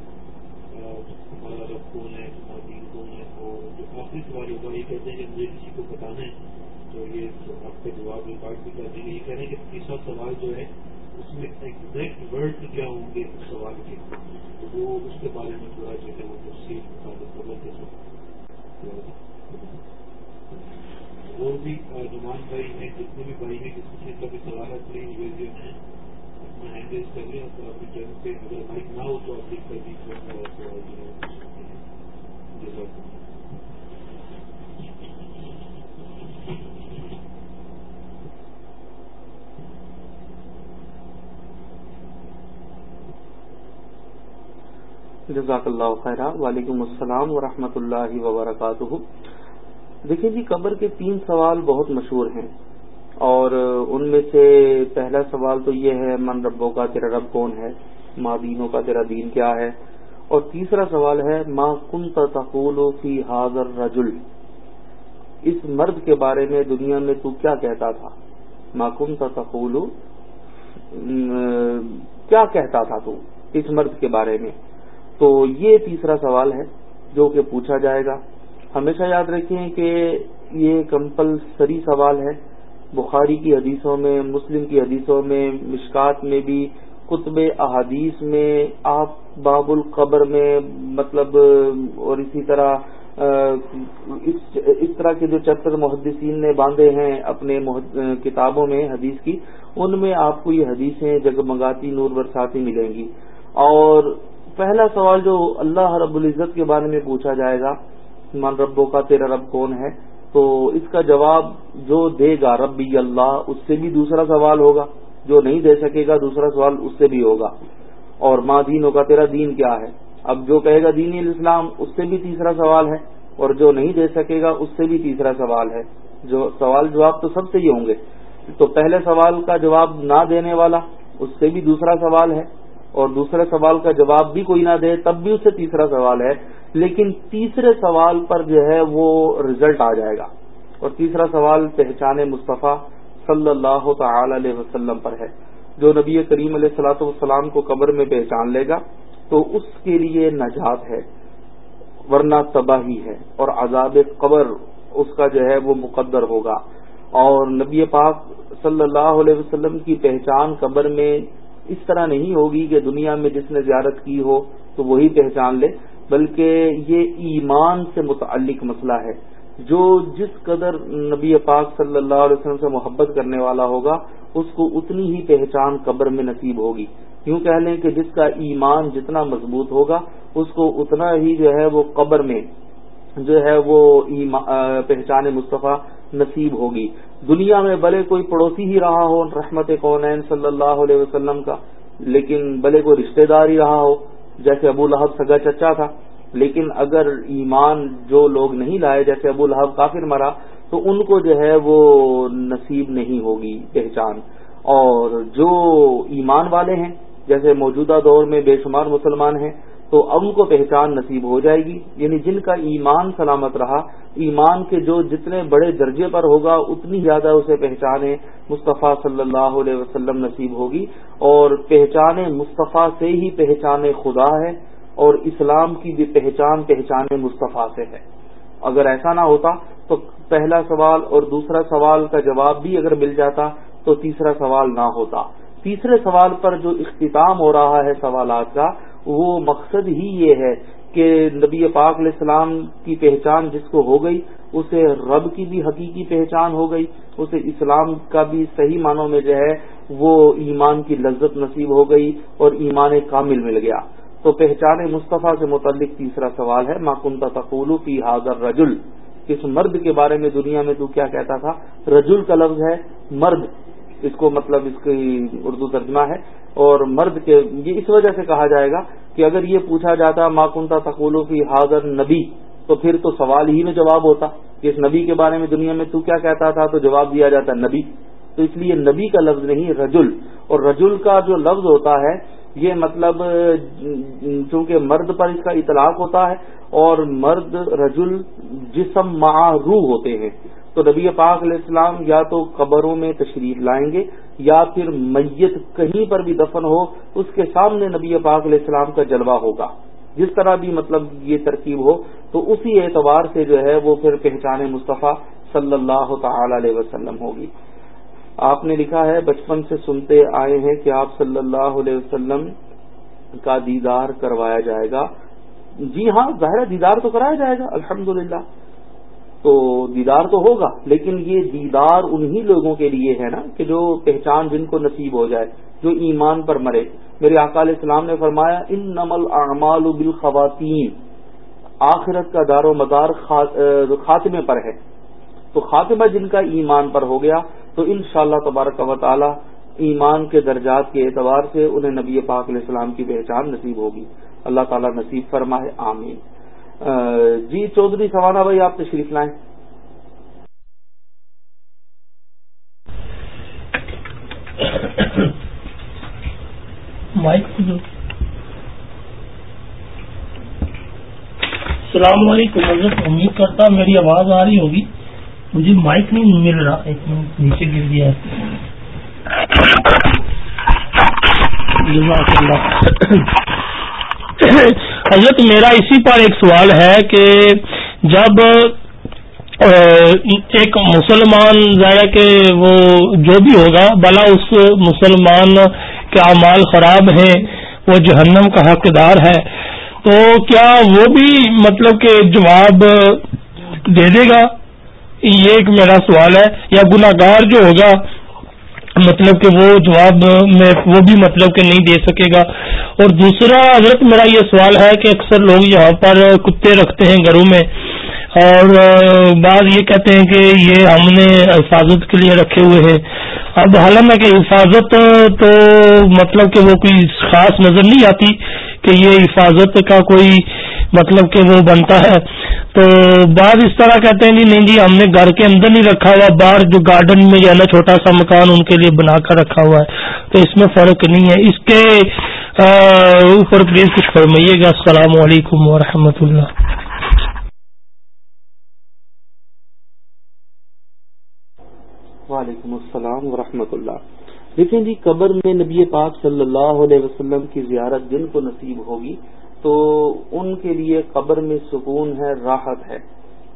ہمارا رب کون ہے ہمارا دین کون ہے اور جو آخری سوال ہوگا یہ کہتے ہیں کہ مجھے کسی کو بتانا ہے تو یہ آپ کا جواب ریکارڈ بھی کر دیں گے یہ کہہ رہے ہیں کہ سوال جو ہے، اس میں ایگزیکٹ ورڈ کیا ہوں گے، اس سوال کے؟ تو وہ اس کے بارے میں تھوڑا جو ہے وہ تفصیل خبر دے سکتے اور بھی نمان بھائی ہیں، جتنے بھی بھائی ہیں، کسی چیز کا بھی سوال ہے پلیز ویڈیو ہیں اپنا ہینڈ ریز کر لیں اور اپنی جگہ پہ اگر بائک نہ ہو تو آپ لکھ کر دیجیے جزاک اللہ خیر وعلیکم السلام ورحمۃ اللہ وبرکاتہ. دیکھیں جی قبر کے تین سوال بہت مشہور ہیں اور ان میں سے پہلا سوال تو یہ ہے، من ربوں کا تیرا رب کون ہے؟ ماں دینوں کا تیرا دین کیا ہے؟ اور تیسرا سوال ہے ماں کن تقول فی حاضر رجل اس مرد کے بارے میں دنیا میں تو کیا کہتا تھا؟ ماں کن تقول کیا کہتا تھا تو اس مرد کے بارے میں؟ تو یہ تیسرا سوال ہے جو کہ پوچھا جائے گا۔ ہمیشہ یاد رکھیں کہ یہ کمپلسری سوال ہے۔ بخاری کی حدیثوں میں، مسلم کی حدیثوں میں، مشکات میں بھی، کتب احادیث میں، آپ باب القبر میں مطلب اور اسی طرح اس طرح کے جو چیپٹر محدثین نے باندھے ہیں اپنے کتابوں میں، حدیث کی، ان میں آپ کو یہ حدیثیں جگمگاتی نور برساتی ملیں گی۔ اور پہلا سوال جو اللہ رب العزت کے بارے میں پوچھا جائے گا، من ربوں کا تیرا رب کون ہے؟ تو اس کا جواب جو دے گا ربی اللہ، اس سے بھی دوسرا سوال ہوگا۔ جو نہیں دے سکے گا، دوسرا سوال اس سے بھی ہوگا۔ اور ماں دینوں کا تیرا دین کیا ہے؟ اب جو کہے گا دینی الاسلام، اس سے بھی تیسرا سوال ہے۔ اور جو نہیں دے سکے گا، اس سے بھی تیسرا سوال ہے۔ جو سوال جواب تو سب سے ہی ہوں گے۔ تو پہلے سوال کا جواب نہ دینے والا، اس سے بھی دوسرا سوال ہے۔ اور دوسرے سوال کا جواب بھی کوئی نہ دے، تب بھی اس سے تیسرا سوال ہے۔ لیکن تیسرے سوال پر جو ہے وہ رزلٹ آ جائے گا۔ اور تیسرا سوال پہچان مصطفیٰ صلی اللہ تعالی علیہ وسلم پر ہے۔ جو نبی کریم علیہ السلاۃ والسلام کو قبر میں پہچان لے گا، تو اس کے لیے نجات ہے، ورنہ تباہی ہے۔ اور عذاب قبر اس کا جو ہے وہ مقدر ہوگا۔ اور نبی پاک صلی اللہ علیہ وسلم کی پہچان قبر میں اس طرح نہیں ہوگی کہ دنیا میں جس نے زیارت کی ہو تو وہی پہچان لے، بلکہ یہ ایمان سے متعلق مسئلہ ہے۔ جو جس قدر نبی پاک صلی اللہ علیہ وسلم سے محبت کرنے والا ہوگا، اس کو اتنی ہی پہچان قبر میں نصیب ہوگی۔ یوں کہہ لیں کہ جس کا ایمان جتنا مضبوط ہوگا، اس کو اتنا ہی جو ہے وہ قبر میں جو ہے وہ پہچان مصطفیٰ نصیب ہوگی۔ دنیا میں بھلے کوئی پڑوسی ہی رہا ہو، رحمت کونین صلی اللہ علیہ وسلم کا، لیکن بھلے کوئی رشتہ دار ہی رہا ہو، جیسے ابو لہب سگا چچا تھا۔ لیکن اگر ایمان جو لوگ نہیں لائے، جیسے ابو لہب کافر مرا، تو ان کو جو ہے وہ نصیب نہیں ہوگی پہچان۔ اور جو ایمان والے ہیں، جیسے موجودہ دور میں بے شمار مسلمان ہیں تو ام کو پہچان نصیب ہو جائے گی۔ یعنی جن کا ایمان سلامت رہا، ایمان کے جو جتنے بڑے درجے پر ہوگا، اتنی زیادہ اسے پہچانے مصطفیٰ صلی اللہ علیہ وسلم نصیب ہوگی۔ اور پہچان مصطفیٰ سے ہی پہچان خدا ہے، اور اسلام کی بھی پہچان پہچان مصطفیٰ سے ہے۔ اگر ایسا نہ ہوتا تو پہلا سوال اور دوسرا سوال کا جواب بھی اگر مل جاتا تو تیسرا سوال نہ ہوتا۔ تیسرے سوال پر جو اختتام ہو رہا ہے سوالات کا وہ مقصد ہی یہ ہے کہ نبی پاک علیہ السلام کی پہچان جس کو ہو گئی، اسے رب کی بھی حقیقی پہچان ہو گئی، اسے اسلام کا بھی صحیح معنوں میں جو ہے، وہ ایمان کی لذت نصیب ہو گئی اور ایمان کامل مل گیا۔ تو پہچان مصطفیٰ سے متعلق تیسرا سوال ہے ماکنتا تقولو فی حاضر رجل اس مرد کے بارے میں دنیا میں تو کیا کہتا تھا؟ رجل کا لفظ ہے مرد۔ اس کو مطلب اس کی اردو ترجمہ ہے اور مرد کے یہ اس وجہ سے کہا جائے گا کہ اگر یہ پوچھا جاتا ماکنتا تقولو کی حاضر نبی، تو پھر تو سوال ہی میں جواب ہوتا کہ اس نبی کے بارے میں دنیا میں تو کیا کہتا تھا، تو جواب دیا جاتا نبی۔ تو اس لیے نبی کا لفظ نہیں، رجل۔ اور رجل کا جو لفظ ہوتا ہے، یہ مطلب چونکہ مرد پر اس کا اطلاق ہوتا ہے اور مرد، رجل جسم معروح ہوتے ہیں۔ تو نبی پاک علیہ السلام یا تو قبروں میں تشریف لائیں گے یا پھر میت کہیں پر بھی دفن ہو، اس کے سامنے نبی پاک علیہ السلام کا جلوہ ہوگا۔ جس طرح بھی مطلب یہ ترکیب ہو، تو اسی اعتبار سے جو ہے وہ پھر پہچان مصطفیٰ صلی اللہ تعالی علیہ وسلم ہوگی۔ آپ نے لکھا ہے، بچپن سے سنتے آئے ہیں کہ آپ صلی اللہ علیہ وسلم کا دیدار کروایا جائے گا۔ جی ہاں ظاہر دیدار تو کرایا جائے گا، الحمدللہ۔ تو دیدار تو ہوگا، لیکن یہ دیدار انہی لوگوں کے لیے ہے نا کہ جو پہچان جن کو نصیب ہو جائے، جو ایمان پر مرے۔ میرے علیہ السلام نے فرمایا ان نمل اعمال بالخواتین آخرت کا دار و مدار خاتمے پر ہے۔ تو خاتمہ جن کا ایمان پر ہو گیا، تو ان شاء اللہ تبارک و تعالی ایمان کے درجات کے اعتبار سے انہیں نبی پاک علیہ السلام کی پہچان نصیب ہوگی۔ اللہ تعالیٰ نصیب فرمائے، آمین۔ جی چودھری سوانا بھائی، آپ تشریف لائیں۔ مائک السلام علیکم، حضرت، امید کرتا میری آواز آ رہی ہوگی۔ مجھے مائک نہیں مل رہا، ایک منٹ نیچے گر گیا۔ حضرت میرا اسی پر ایک سوال ہے کہ جب ایک مسلمان ظاہر کہ وہ جو بھی ہوگا بلا اس مسلمان کے اعمال خراب ہیں، وہ جہنم کا حقدار ہے، تو کیا وہ بھی مطلب کہ جواب دے دے گا؟ یہ ایک میرا سوال ہے، یا گناگار جو ہوگا مطلب کہ وہ جواب میں وہ بھی مطلب کہ نہیں دے سکے گا۔ اور دوسرا، حضرت، میرا یہ سوال ہے کہ اکثر لوگ یہاں پر کتے رکھتے ہیں گھروں میں۔ اور بعض یہ کہتے ہیں کہ یہ ہم نے حفاظت کے لیے رکھے ہوئے ہیں۔ اب حالانکہ حفاظت، تو مطلب کہ وہ کوئی خاص نظر نہیں آتی کہ یہ حفاظت کا کوئی مطلب کہ وہ بنتا ہے۔ تو بعض اس طرح کہتے ہیں جی نہیں جی ہم نے گھر کے اندر نہیں رکھا ہوا، باہر جو گارڈن میں یا نا چھوٹا سا مکان ان کے لیے بنا کر رکھا ہوا ہے۔ تو اس میں فرق نہیں ہے۔ اس کے اوپر پلیز کچھ فرمائیے گا۔ السلام علیکم ورحمۃ اللہ۔ وعلیکم السلام ورحمۃ اللہ دیکھیں جی قبر میں نبی پاک صلی اللہ علیہ وسلم کی زیارت جن کو نصیب ہوگی، تو ان کے لیے قبر میں سکون ہے، راحت ہے۔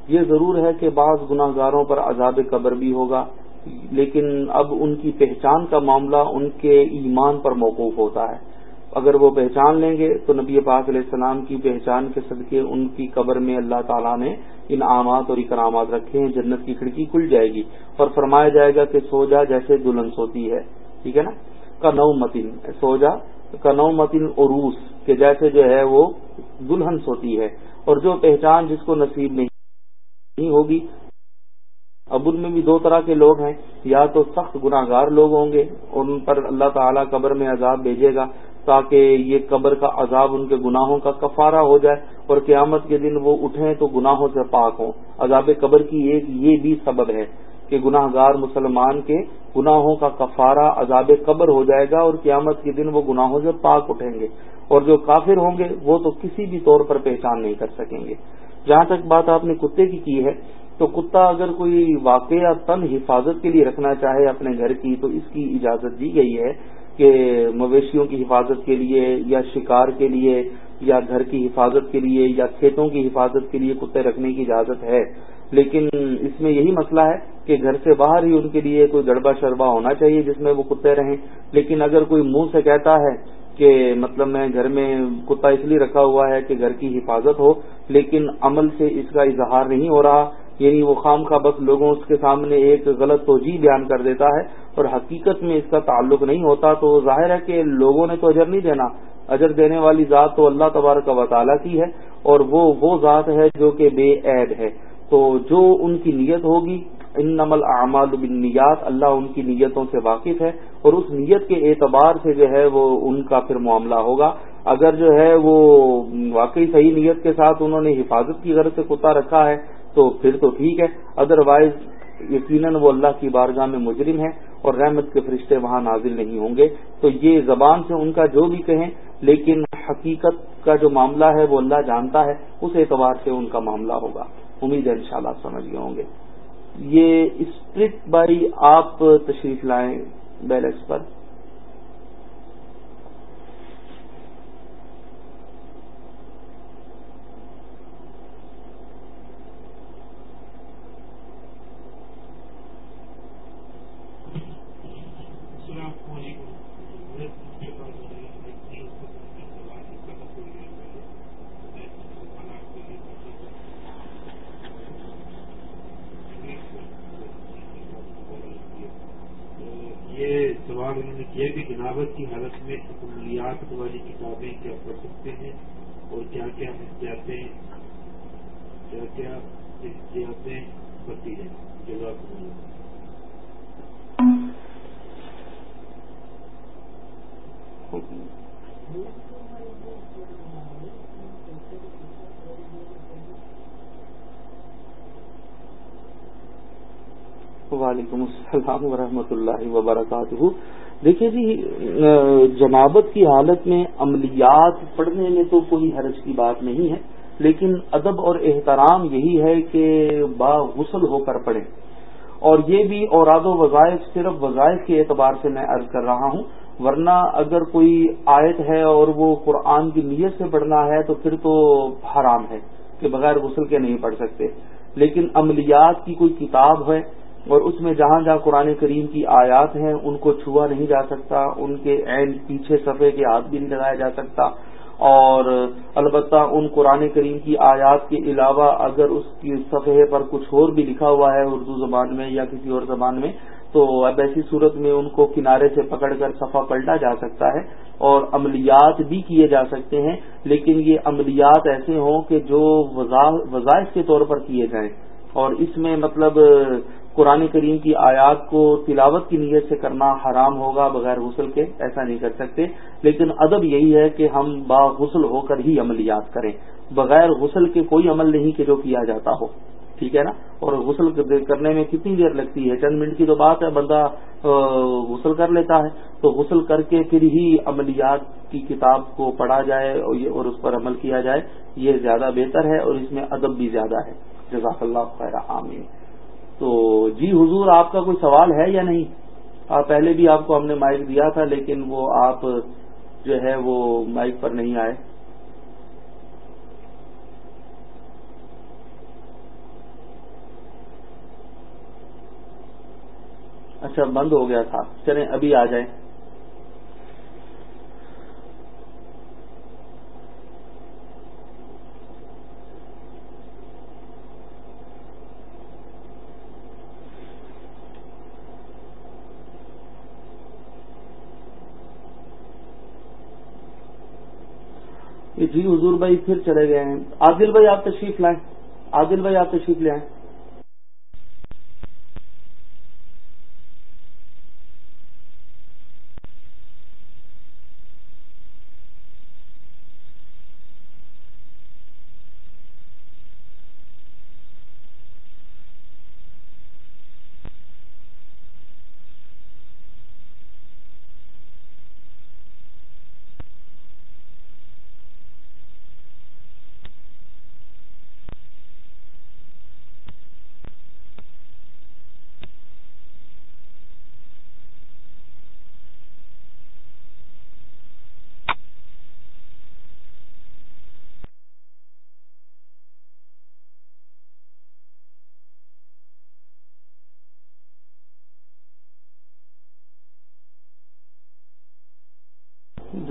یہ ضرور ہے کہ بعض گناہ گاروں پر عذاب قبر بھی ہوگا، لیکن اب ان کی پہچان کا معاملہ ان کے ایمان پر موقوف ہوتا ہے۔ اگر وہ پہچان لیں گے تو نبی پاک علیہ السلام کی پہچان کے صدقے ان کی قبر میں اللہ تعالیٰ نے انعامات اور اکرامات رکھے ہیں، جنت کی کھڑکی کھل جائے گی۔ اور فرمایا جائے گا کہ سوجا جیسے دلہن سوتی ہے۔ ٹھیک ہے نا؟ کا نو متین سوجا کا نو متین عروس، کہ جیسے جو ہے وہ دلہن سوتی ہے۔ اور جو پہچان جس کو نصیب نہیں ہوگی، اب ان میں بھی دو طرح کے لوگ ہیں۔ یا تو سخت گناہ گار لوگ ہوں گے، ان پر اللہ تعالیٰ قبر میں عذاب بھیجے گا۔ تاکہ یہ قبر کا عذاب ان کے گناہوں کا کفارہ ہو جائے اور قیامت کے دن وہ اٹھیں تو گناہوں سے پاک ہوں۔ عذاب قبر کی ایک یہ بھی سبب ہے کہ گناہ گار مسلمان کے گناہوں کا کفارہ عذاب قبر ہو جائے گا اور قیامت کے دن وہ گناہوں سے پاک اٹھیں گے۔ اور جو کافر ہوں گے وہ تو کسی بھی طور پر پہچان نہیں کر سکیں گے۔ جہاں تک بات آپ نے کتے کی کی ہے، تو کتا اگر کوئی واقعہ تن حفاظت کے لیے رکھنا چاہے اپنے گھر کی، تو اس کی اجازت دی گئی ہے کہ مویشیوں کی حفاظت کے لیے یا شکار کے لیے یا گھر کی حفاظت کے لیے یا کھیتوں کی حفاظت کے لیے کتے رکھنے کی اجازت ہے۔ لیکن اس میں یہی مسئلہ ہے کہ گھر سے باہر ہی ان کے لیے کوئی گڑبا شربا ہونا چاہیے جس میں وہ کتے رہیں۔ لیکن اگر کوئی منہ سے کہتا ہے کہ مطلب میں گھر میں کتا اس لیے رکھا ہوا ہے کہ گھر کی حفاظت ہو، لیکن عمل سے اس کا اظہار نہیں ہو رہا یعنی وہ خام کا بس لوگوں اس کے سامنے ایک غلط توجہ بیان کر دیتا ہے اور حقیقت میں اس کا تعلق نہیں ہوتا تو ظاہر ہے کہ لوگوں نے تو اجر نہیں دینا، اجر دینے والی ذات تو اللہ تبارک و تعالیٰ کی ہے اور وہ وہ ذات ہے جو کہ بے عید ہے۔ تو جو ان کی نیت ہوگی ان نمل اعمال بنیات اللہ ان کی نیتوں سے واقف ہے اور اس نیت کے اعتبار سے جو ہے وہ ان کا پھر معاملہ ہوگا۔ اگر جو ہے وہ واقعی صحیح نیت کے ساتھ انہوں نے حفاظت کی غرض سے کتا رکھا ہے تو پھر تو ٹھیک ہے۔ ادر وائز یقیناً وہ اللہ کی بارگاہ میں مجرم ہے اور رحمت کے فرشتے وہاں نازل نہیں ہوں گے۔ تو یہ زبان سے ان کا جو بھی کہیں، لیکن حقیقت کا جو معاملہ ہے، وہ اللہ جانتا ہے۔ اس اعتبار سے ان کا معاملہ ہوگا۔ امید ہے انشاءاللہ شاء سمجھ گئے ہوں گے۔ یہ اسپرٹ بائی آپ تشریف لائیں بیلکس پر۔ یہ بھی جنابت کی حالت میں حکملیات والی کتابیں کیا پڑھ سکتے ہیں اور کیا کیا احتیاطیں کیا کیا احتیاطیں بڑھتی ہیں؟ جگہ وعلیکم السلام ورحمۃ اللہ وبرکاتہ۔ دیکھیے جی جنابت کی حالت میں عملیات پڑھنے میں تو کوئی حرج کی بات نہیں ہے، لیکن ادب اور احترام یہی ہے کہ با غسل ہو کر پڑھیں۔ اور یہ بھی اوراد و وظائف، صرف وظائف کے اعتبار سے میں عرض کر رہا ہوں، ورنہ اگر کوئی آیت ہے اور وہ قرآن کی نیت سے پڑھنا ہے تو پھر تو حرام ہے کہ بغیر غسل کے نہیں پڑھ سکتے۔ لیکن عملیات کی کوئی کتاب ہے اور اس میں جہاں جہاں قرآن کریم کی آیات ہیں، ان کو چھوا نہیں جا سکتا، ان کے عین پیچھے صفحے کے ہاتھ بھی نہیں لگایا جا سکتا۔ اور البتہ ان قرآن کریم کی آیات کے علاوہ اگر اس کی صفحے پر کچھ اور بھی لکھا ہوا ہے اردو زبان میں یا کسی اور زبان میں، تو اب ایسی صورت میں ان کو کنارے سے پکڑ کر صفحہ پلٹا جا سکتا ہے اور عملیات بھی کیے جا سکتے ہیں، لیکن یہ عملیات ایسے ہوں کہ جو وظائف کے طور پر کیے جائیں۔ اور اس میں مطلب قرآن کریم کی آیات کو تلاوت کی نیت سے کرنا حرام ہوگا بغیر غسل کے، ایسا نہیں کر سکتے۔ لیکن ادب یہی ہے کہ ہم با غسل ہو کر ہی عملیات کریں۔ بغیر غسل کے کوئی عمل نہیں کہ جو کیا جاتا ہو۔ ٹھیک ہے نا؟ اور غسل کرنے میں کتنی دیر لگتی ہے؟ چند منٹ کی تو بات ہے، بندہ غسل کر لیتا ہے۔ تو غسل کر کے پھر ہی عملیات کی کتاب کو پڑھا جائے اور اس پر عمل کیا جائے۔ یہ زیادہ بہتر ہے اور اس میں ادب بھی زیادہ ہے۔ جزاک اللہ خیر عامین تو جی حضور، آپ کا کوئی سوال ہے یا نہیں؟ آپ پہلے بھی آپ کو ہم نے مائک دیا تھا، لیکن وہ آپ جو ہے وہ مائک پر نہیں آئے۔ اچھا بند ہو گیا تھا۔ چلیں، ابھی آ جائیں۔ جی حضور بھائی پھر چلے گئے ہیں۔ عادل بھائی آپ تشریف لائیں۔ عادل بھائی آپ تشریف لے آئیں۔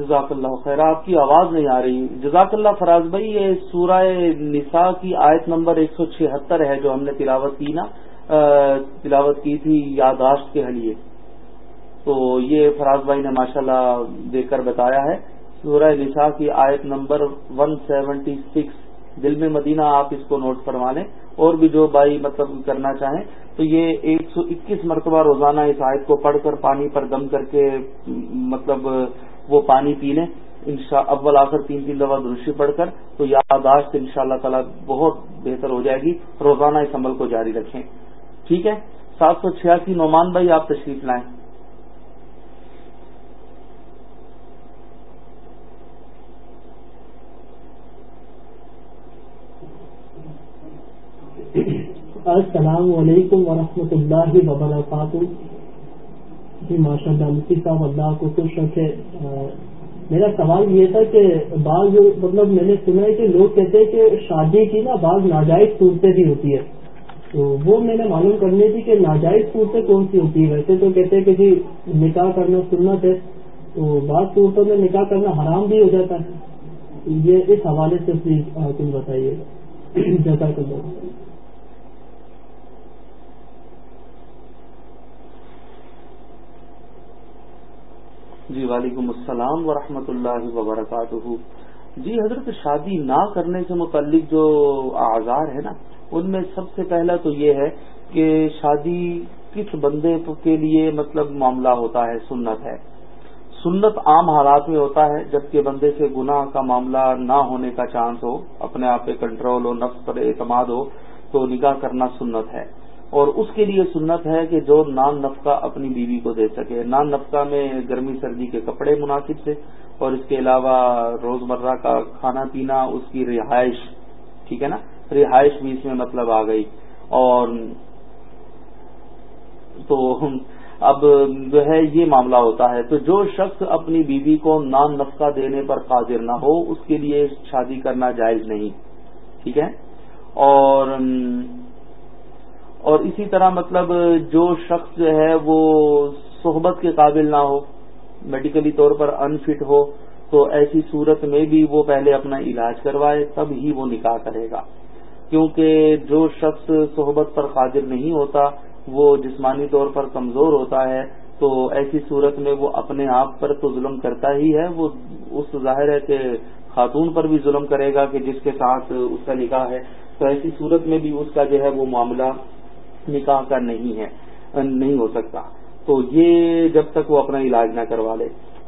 جزاک اللہ خیر، آپ کی آواز نہیں آ رہی۔ جزاک اللہ فراز بھائی، یہ سورہ نساء کی آیت نمبر ایک سو چھہتر ہے جو ہم نے تلاوت کی نا تلاوت کی تھی یاداشت کے لیے۔ تو یہ فراز بھائی نے ماشاءاللہ دیکھ کر بتایا ہے۔ سورہ نساء کی آیت نمبر ون سیونٹی سکس۔ دل میں مدینہ، آپ اس کو نوٹ فرما لیں۔ اور بھی جو بھائی مطلب کرنا چاہیں، تو یہ ایک سو اکیس مرتبہ روزانہ اس آیت کو پڑھ کر، پانی پر دم کر کے مطلب وہ پانی پی لیں اول آخر تین تین دفعہ درشی پڑھ کر تو یاداشت ان شاء اللہ تعالیٰ بہت بہتر ہو جائے گی۔ روزانہ اس عمل کو جاری رکھیں۔ ٹھیک ہے؟ سات سو چھیاسی، نعمان بھائی، آپ تشریف لائیں۔ السلام علیکم ورحمۃ اللہ وبرکاتہ۔ جی ماشاء اللہ، مفتی صاحب، اللہ کو خوش رکھے میرا سوال یہ تھا کہ بعض مطلب میں نے سنا ہے کہ لوگ کہتے ہیں کہ شادی کی نا بعض ناجائز صورتیں بھی ہوتی ہے تو وہ میں نے معلوم کرنی تھی کہ ناجائز صورتیں کون سی ہوتی ہے ویسے تو کہتے ہیں کہ جی نکاح کرنا سنت ہے، تو بعض صورتوں میں نکاح کرنا حرام بھی ہو جاتا ہے۔ یہ اس حوالے سے پلیز کچھ بتائیے جیسا [CLEARS THROAT] کر جی وعلیکم السلام ورحمۃ اللہ وبرکاتہ۔ جی حضرت، شادی نہ کرنے سے متعلق جو آزار ہے نا، ان میں سب سے پہلا تو یہ ہے کہ شادی کس بندے کے لیے مطلب معاملہ ہوتا ہے، سنت ہے۔ سنت عام حالات میں ہوتا ہے جبکہ بندے سے گناہ کا معاملہ نہ ہونے کا چانس ہو، اپنے آپ پہ کنٹرول ہو، نفس پر اعتماد ہو، تو نگاہ کرنا سنت ہے۔ اور اس کے لیے سنت ہے کہ جو نان نفقہ اپنی بیوی کو دے سکے۔ نان نفقہ میں گرمی سردی کے کپڑے مناسب سے اور اس کے علاوہ روزمرہ کا کھانا پینا، اس کی رہائش، ٹھیک ہے نا؟ رہائش بھی اس میں مطلب آ گئی۔ اور تو اب جو ہے یہ معاملہ ہوتا ہے۔ تو جو شخص اپنی بیوی کو نان نفقہ دینے پر قادر نہ ہو، اس کے لیے شادی کرنا جائز نہیں۔ ٹھیک ہے؟ اور اور اسی طرح مطلب جو شخص جو ہے وہ صحبت کے قابل نہ ہو میڈیکلی طور پر انفٹ ہو، تو ایسی صورت میں بھی وہ پہلے اپنا علاج کروائے، تب ہی وہ نکاح کرے گا۔ کیونکہ جو شخص صحبت پر قادر نہیں ہوتا، وہ جسمانی طور پر کمزور ہوتا ہے، تو ایسی صورت میں وہ اپنے آپ پر تو ظلم کرتا ہی ہے۔ وہ اس ظاہر ہے کہ خاتون پر بھی ظلم کرے گا کہ جس کے ساتھ اس کا نکاح ہے۔ تو ایسی صورت میں بھی اس کا جو ہے وہ معاملہ نکاح کا نہیں ہے، نہیں ہو سکتا۔ تو یہ جب تک وہ اپنا علاج نہ کروا لے،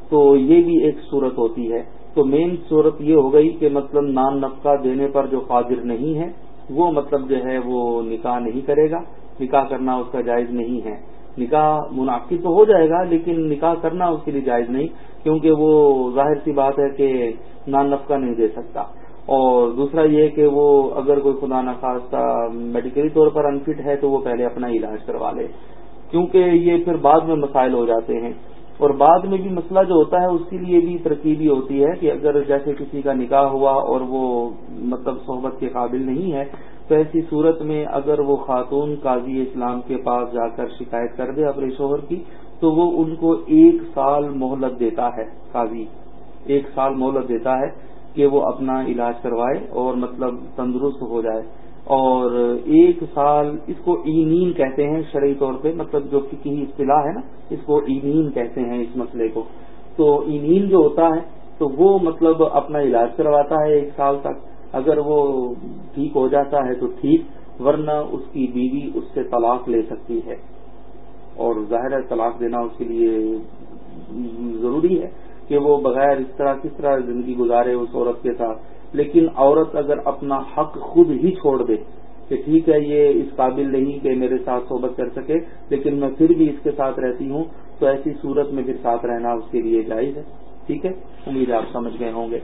تو یہ بھی ایک صورت ہوتی ہے۔ تو مین صورت یہ ہو گئی کہ مطلب نان نفقہ دینے پر جو قادر نہیں ہے، وہ مطلب جو ہے وہ نکاح نہیں کرے گا۔ نکاح کرنا اس کا جائز نہیں ہے۔ نکاح منعقد تو ہو جائے گا، لیکن نکاح کرنا اس کے لیے جائز نہیں، کیونکہ وہ ظاہر سی بات ہے کہ نان نفقہ نہیں دے سکتا۔ اور دوسرا یہ کہ وہ اگر کوئی خدا نخواستہ میڈیکلی طور پر انفٹ ہے تو وہ پہلے اپنا علاج کروا لے، کیونکہ یہ پھر بعد میں مسائل ہو جاتے ہیں۔ اور بعد میں بھی مسئلہ جو ہوتا ہے اس کے لیے بھی ترکیبی ہوتی ہے کہ اگر جیسے کسی کا نکاح ہوا اور وہ مطلب صحبت کے قابل نہیں ہے، تو ایسی صورت میں اگر وہ خاتون قاضی اسلام کے پاس جا کر شکایت کر دے اپنے شوہر کی، تو وہ ان کو ایک سال مہلت دیتا ہے، قاضی ایک سال مہلت دیتا ہے۔ کہ وہ اپنا علاج کروائے اور مطلب تندرست ہو جائے۔ اور ایک سال اس کو اینین کہتے ہیں، شرعی طور پہ مطلب جو کی اصطلاح ہے نا، اس کو اینین کہتے ہیں اس مسئلے کو۔ تو اینین جو ہوتا ہے، تو وہ مطلب اپنا علاج کرواتا ہے ایک سال تک۔ اگر وہ ٹھیک ہو جاتا ہے تو ٹھیک، ورنہ اس کی بیوی اس سے طلاق لے سکتی ہے۔ اور ظاہر ہے طلاق دینا اس کے لیے ضروری ہے۔ کہ وہ بغیر اس طرح کس طرح زندگی گزارے اس عورت کے ساتھ۔ لیکن عورت اگر اپنا حق خود ہی چھوڑ دے کہ ٹھیک ہے، یہ اس قابل نہیں کہ میرے ساتھ صحبت کر سکے، لیکن میں پھر بھی اس کے ساتھ رہتی ہوں، تو ایسی صورت میں پھر ساتھ رہنا اس کے لیے جائز ہے۔ ٹھیک ہے؟ امید آپ سمجھ گئے ہوں گے۔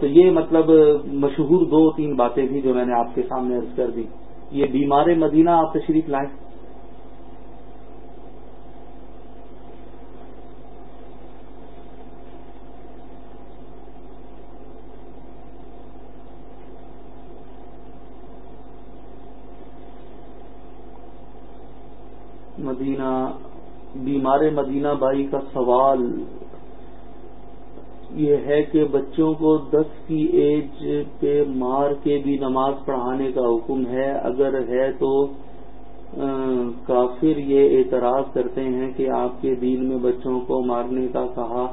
تو یہ مطلب مشہور دو تین باتیں تھیں جو میں نے آپ کے سامنے عرض کر دی یہ بیمار مدینہ آپ تشریف لائیں۔ مدینہ، بیمار مدینہ بائی کا سوال یہ ہے کہ بچوں کو دس کی ایج پہ مار کے بھی نماز پڑھانے کا حکم ہے۔ اگر ہے تو کافر یہ اعتراض کرتے ہیں کہ آپ کے دین میں بچوں کو مارنے کا کہا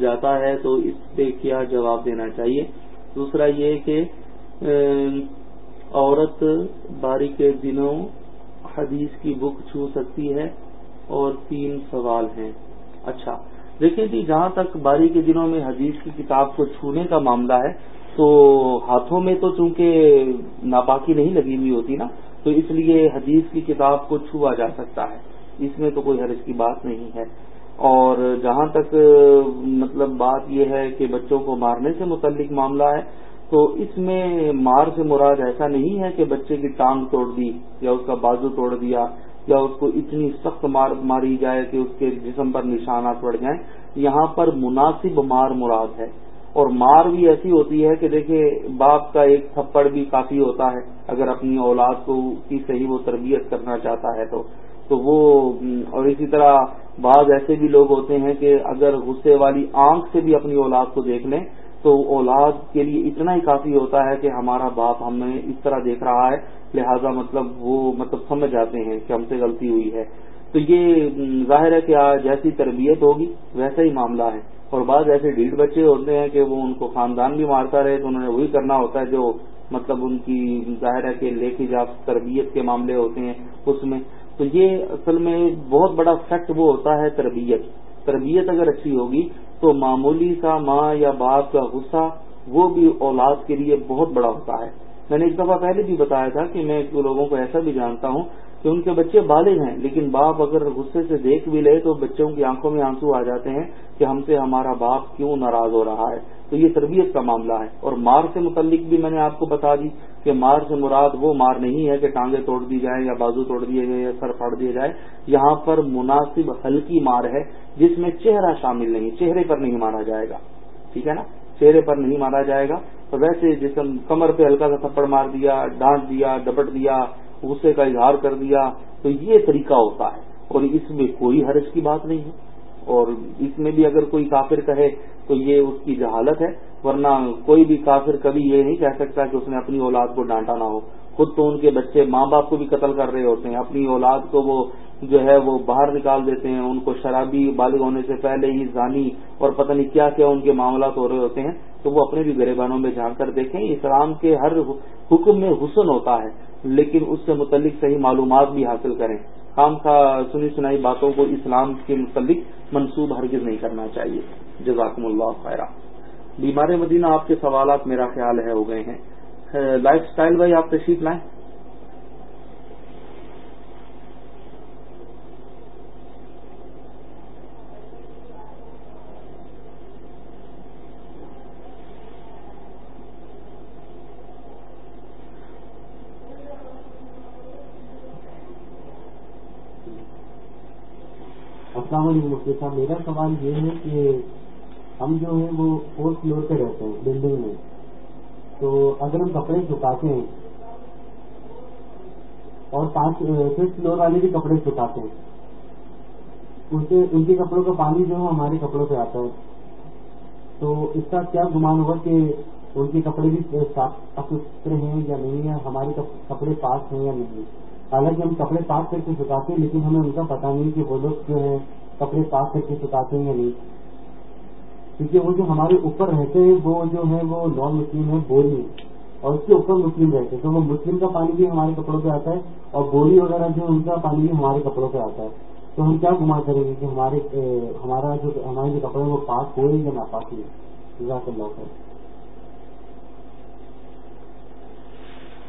جاتا ہے تو اس پہ کیا جواب دینا چاہیے؟ دوسرا یہ کہ عورت باری کے دنوں حدیث کی بک چھو سکتی ہے اور تین سوال ہیں۔ اچھا دیکھیں جی جہاں تک باری کے دنوں میں حدیث کی کتاب کو چھونے کا معاملہ ہے، تو ہاتھوں میں تو چونکہ ناپاکی نہیں لگی ہوئی ہوتی نا، تو اس لیے حدیث کی کتاب کو چھوا جا سکتا ہے۔ اس میں تو کوئی حرض کی بات نہیں ہے۔ اور جہاں تک مطلب بات یہ ہے کہ بچوں کو مارنے سے متعلق معاملہ ہے تو اس میں مار سے مراد ایسا نہیں ہے کہ بچے کی ٹانگ توڑ دی یا اس کا بازو توڑ دیا یا اس کو اتنی سخت مار ماری جائے کہ اس کے جسم پر نشانات پڑ جائیں۔ یہاں پر مناسب مار مراد ہے۔ اور مار بھی ایسی ہوتی ہے کہ دیکھیں باپ کا ایک تھپڑ بھی کافی ہوتا ہے۔ اگر اپنی اولاد کو کی صحیح وہ تربیت کرنا چاہتا ہے تو تو وہ، اور اسی طرح بعض ایسے بھی لوگ ہوتے ہیں کہ اگر غصے والی آنکھ سے بھی اپنی اولاد کو دیکھ لیں تو اولاد کے لیے اتنا ہی کافی ہوتا ہے کہ ہمارا باپ ہمیں اس طرح دیکھ رہا ہے، لہذا مطلب وہ مطلب سمجھ جاتے ہیں کہ ہم سے غلطی ہوئی ہے۔ تو یہ ظاہر ہے کہ جیسی تربیت ہوگی، ویسا ہی معاملہ ہے۔ اور بعض ایسے ڈیڑھ بچے ہوتے ہیں کہ وہ ان کو خاندان بھی مارتا رہے تو انہوں نے وہی کرنا ہوتا ہے جو مطلب ان کی ظاہر ہے کہ لے کے جا تربیت کے معاملے ہوتے ہیں اس میں۔ تو یہ اصل میں بہت بڑا فیکٹ وہ ہوتا ہے تربیت۔ تربیت اگر اچھی ہوگی تو معمولی سا ماں یا باپ کا غصہ وہ بھی اولاد کے لیے بہت بڑا ہوتا ہے۔ میں نے ایک دفعہ پہلے بھی بتایا تھا کہ میں لوگوں کو ایسا بھی جانتا ہوں کہ ان کے بچے بالغ ہیں، لیکن باپ اگر غصے سے دیکھ بھی لے تو بچوں کی آنکھوں میں آنسو آ جاتے ہیں کہ ہم سے ہمارا باپ کیوں ناراض ہو رہا ہے۔ تو یہ تربیت کا معاملہ ہے۔ اور مار سے متعلق بھی میں نے آپ کو بتا دی کہ مار سے مراد وہ مار نہیں ہے کہ ٹانگیں توڑ دی جائیں یا بازو توڑ دیے جائیں یا سر پھاڑ دیا جائے یہاں پر مناسب ہلکی مار ہے جس میں چہرہ شامل نہیں، چہرے پر نہیں مارا جائے گا۔ ٹھیک ہے نا؟ چہرے پر نہیں مارا جائے گا۔ تو ویسے جسم کمر پہ ہلکا سا تھپڑ مار دیا، ڈانٹ دیا ڈپٹ دیا غصے کا اظہار کر دیا، تو یہ طریقہ ہوتا ہے۔ اور اس میں کوئی حرج کی بات نہیں ہے۔ اور اس میں بھی اگر کوئی کافر کہے تو یہ اس کی جہالت ہے، ورنہ کوئی بھی کافر کبھی یہ نہیں کہہ سکتا کہ اس نے اپنی اولاد کو ڈانٹا نہ ہو۔ خود تو ان کے بچے ماں باپ کو بھی قتل کر رہے ہوتے ہیں، اپنی اولاد کو وہ جو ہے وہ باہر نکال دیتے ہیں، ان کو شرابی بالغ ہونے سے پہلے ہی زانی اور پتہ نہیں کیا کیا ان کے معاملات ہو رہے ہوتے ہیں۔ تو وہ اپنے بھی گریبانوں میں جھانک کر دیکھیں، اسلام کے ہر حکم میں حسن ہوتا ہے، لیکن اس سے متعلق صحیح معلومات بھی حاصل کریں۔ خام کا سنی سنائی باتوں کو اسلام کے متعلق منسوب ہرگز نہیں کرنا چاہیے۔ جزاکم اللہ خیرہ بیمار مدینہ، آپ کے سوالات میرا خیال ہے ہو گئے ہیں۔ لائف سٹائل بھائی آپ تشریف لائیں۔ السلام علیکم مفتی صاحب، میرا سوال یہ ہے کہ ہم جو ہیں وہ فورتھ فلور پہ رہتے ہیں بلڈنگ میں۔ تو اگر ہم کپڑے سکھاتے ہیں۔ اور پانچ ففتھ فلور والے بھی کپڑے سکھاتے ہیں۔ ان سے ان کے کپڑوں کا پانی جو ہے ہمارے کپڑوں پہ آتا ہے۔ تو اس کا کیا گمان ہوگا کہ ان کے کپڑے بھی صاف ستھرے ہیں یا نہیں ہے ہمارے کپڑے پاس ہیں یا نہیں؟ حالانکہ ہم کپڑے پاک کر کے سکھاتے ہیں، لیکن ہمیں ان کا پتا نہیں کہ وہ لوگ جو ہے کپڑے پاک کر کے سکھاتے ہیں یا نہیں۔ کیونکہ وہ جو ہمارے اوپر رہتے ہیں، وہ جو ہے وہ نان مسلم ہے بوری اور اس کے اوپر مسلم رہتے ہیں۔ تو وہ مسلم کا پانی بھی ہمارے کپڑوں پہ آتا ہے اور بوری وغیرہ جو ان کا پانی بھی ہمارے کپڑوں پہ آتا ہے۔ تو ہم کیا گما کریں گے کہ ہمارے ہمارا جو ہمارے جو کپڑے وہ پاک ہوئے یا ناپاک ہوئے؟ جزاک اللہ خیر۔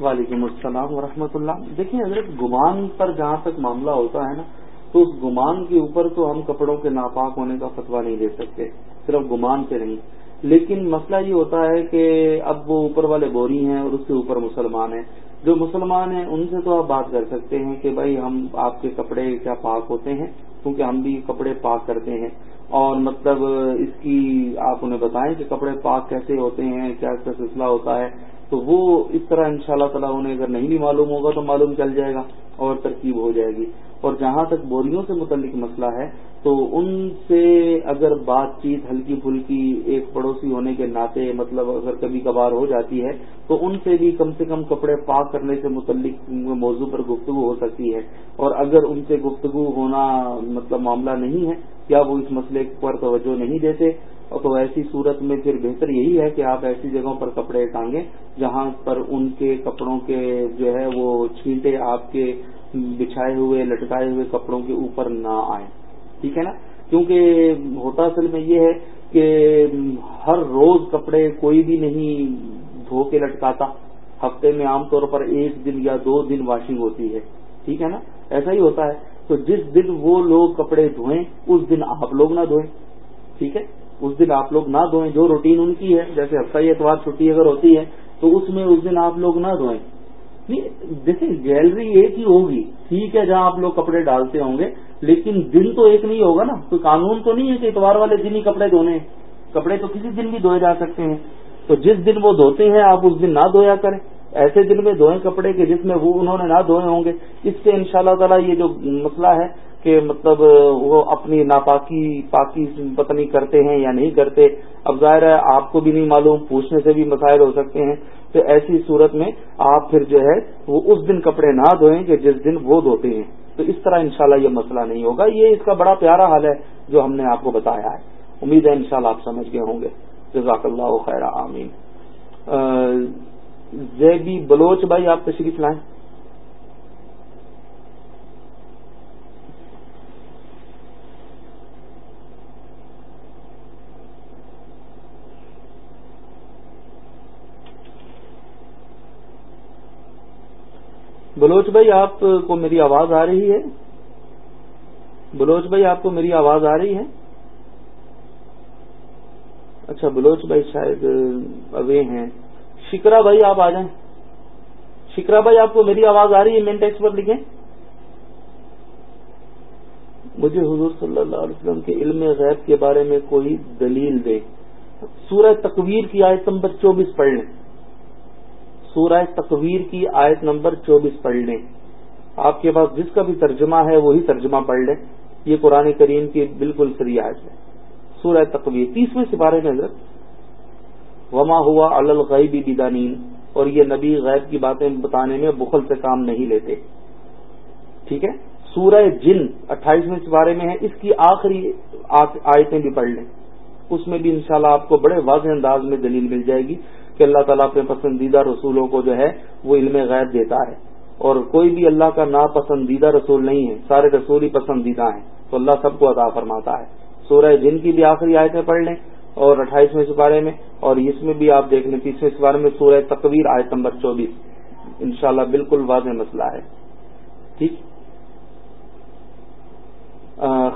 وعلیکم السلام ورحمۃ اللہ۔ دیکھیں حضرت گمان پر جہاں تک معاملہ ہوتا ہے نا تو اس گمان کے اوپر تو ہم کپڑوں کے ناپاک ہونے کا فتوا نہیں دے سکتے، صرف گمان سے نہیں۔ لیکن مسئلہ یہ ہوتا ہے کہ اب وہ اوپر والے بوری ہیں اور اس سے اوپر مسلمان ہیں۔ جو مسلمان ہیں، ان سے تو آپ بات کر سکتے ہیں کہ بھائی ہم آپ کے کپڑے کیا پاک ہوتے ہیں؟ کیونکہ ہم بھی کپڑے پاک کرتے ہیں۔ اور مطلب اس کی آپ انہیں بتائیں کہ کپڑے پاک کیسے ہوتے ہیں، کیا اس کا سلسلہ ہوتا ہے؟ تو وہ اس طرح ان شاء اللہ تعالیٰ انہیں اگر نہیں بھی معلوم ہوگا تو معلوم چل جائے گا اور ترکیب ہو جائے گی۔ اور جہاں تک بوریوں سے متعلق مسئلہ ہے، تو ان سے اگر بات چیت ہلکی پھلکی ایک پڑوسی ہونے کے ناطے مطلب اگر کبھی کبھار ہو جاتی ہے، تو ان سے بھی کم سے کم کپڑے پاک کرنے سے متعلق موضوع پر گفتگو ہو سکتی ہے۔ اور اگر ان سے گفتگو ہونا مطلب معاملہ نہیں ہے، کیا وہ اس مسئلے پر توجہ نہیں دیتے؟ تو ایسی صورت میں پھر بہتر یہی ہے کہ آپ ایسی جگہوں پر کپڑے ٹانگیں، جہاں پر ان کے کپڑوں کے جو ہے وہ چھینٹے آپ کے بچھائے ہوئے، لٹکائے ہوئے کپڑوں کے اوپر نہ آئیں۔ ٹھیک ہے نا؟ کیونکہ ہوتا اصل میں یہ ہے کہ ہر روز کپڑے کوئی بھی نہیں دھو کے لٹکاتا۔ ہفتے میں عام طور پر ایک دن یا دو دن واشنگ ہوتی ہے۔ ٹھیک ہے نا؟ ایسا ہی ہوتا ہے۔ تو جس دن وہ لوگ کپڑے دھوئیں، اس دن آپ لوگ نہ دھوئیں۔ ٹھیک ہے؟ اس دن آپ لوگ نہ دھوئیں، جو روٹین ان کی ہے، جیسے ہفتہ اتوار چھٹی اگر ہوتی ہے، تو اس میں اس دن آپ لوگ نہ دھوئیں۔ دیکھیں، گیلری ایک ہی ہوگی۔ ٹھیک ہے، جہاں آپ لوگ کپڑے ڈالتے ہوں گے، لیکن دن تو ایک نہیں ہوگا نا۔ کوئی قانون تو نہیں ہے کہ اتوار والے دن ہی کپڑے دھونے کپڑے تو کسی دن بھی دھوئے جا سکتے ہیں۔ تو جس دن وہ دھوتے ہیں، آپ اس دن نہ دھویا کریں۔ ایسے دن میں دھوئیں کپڑے کے جس میں وہ انہوں نے نہ دھوئے ہوں گے۔ اس سے ان شاء اللہ تعالیٰ یہ جو مسئلہ ہے کہ مطلب وہ اپنی ناپاکی پاکی پتنی کرتے ہیں یا نہیں کرتے، اب ظاہر ہے آپ کو بھی نہیں معلوم، پوچھنے سے بھی مسائل ہو سکتے ہیں۔ تو ایسی صورت میں آپ پھر جو ہے وہ اس دن کپڑے نہ دھوئیں کہ جس دن وہ دھوتے ہیں۔ تو اس طرح انشاءاللہ یہ مسئلہ نہیں ہوگا۔ یہ اس کا بڑا پیارا حل ہے جو ہم نے آپ کو بتایا ہے۔ امید ہے انشاءاللہ آپ سمجھ گئے ہوں گے۔ جزاک اللہ خیر، آمین۔ زیبی بلوچ بھائی، آپ تشریف لائیں۔ بلوچ بھائی، آپ کو میری آواز آ رہی ہے؟ بلوچ بھائی، آپ کو میری آواز آ رہی ہے؟ اچھا بلوچ بھائی شاید اوے ہیں۔ شکرا بھائی، آپ آ جائیں۔ شکرا بھائی، آپ کو میری آواز آ رہی ہے؟ مین ٹیکس پر لکھیں۔ مجھے حضور صلی اللہ علیہ وسلم کے علم غیب کے بارے میں کوئی دلیل دے۔ سورہ تقویر کی آیت نمبر چوبیس پڑھ لیں۔ سورہ تقویر کی آیت نمبر چوبیس پڑھ لیں۔ آپ کے پاس جس کا بھی ترجمہ ہے وہی ترجمہ پڑھ لیں۔ یہ قرآن کریم کی بالکل سری آیت ہے۔ سورہ تقویر تیسویں سپارے میں حضرت، وما ہوا الغیبی بدانین اور یہ نبی غیب کی باتیں بتانے میں بخل سے کام نہیں لیتے۔ ٹھیک ہے؟ سورہ جن اٹھائیسویں سپارے میں ہے۔ اس کی آخری آیتیں بھی پڑھ لیں۔ اس میں بھی انشاءاللہ آپ کو بڑے واضح انداز میں دلیل مل جائے گی۔ کہ اللہ تعالیٰ اپنے پسندیدہ رسولوں کو جو ہے وہ علم غیب دیتا ہے اور کوئی بھی اللہ کا ناپسندیدہ رسول نہیں ہے، سارے رسول ہی پسندیدہ ہیں، تو اللہ سب کو عطا فرماتا ہے۔ سورہ جن کی بھی آخری آیتیں پڑھ لیں اور اٹھائیسویں سپارے میں، اور اس میں بھی آپ دیکھ لیں، تیسویں سپارے میں سورہ تقویر آیت نمبر چوبیس۔ انشاءاللہ بالکل واضح مسئلہ ہے۔ ٹھیک؟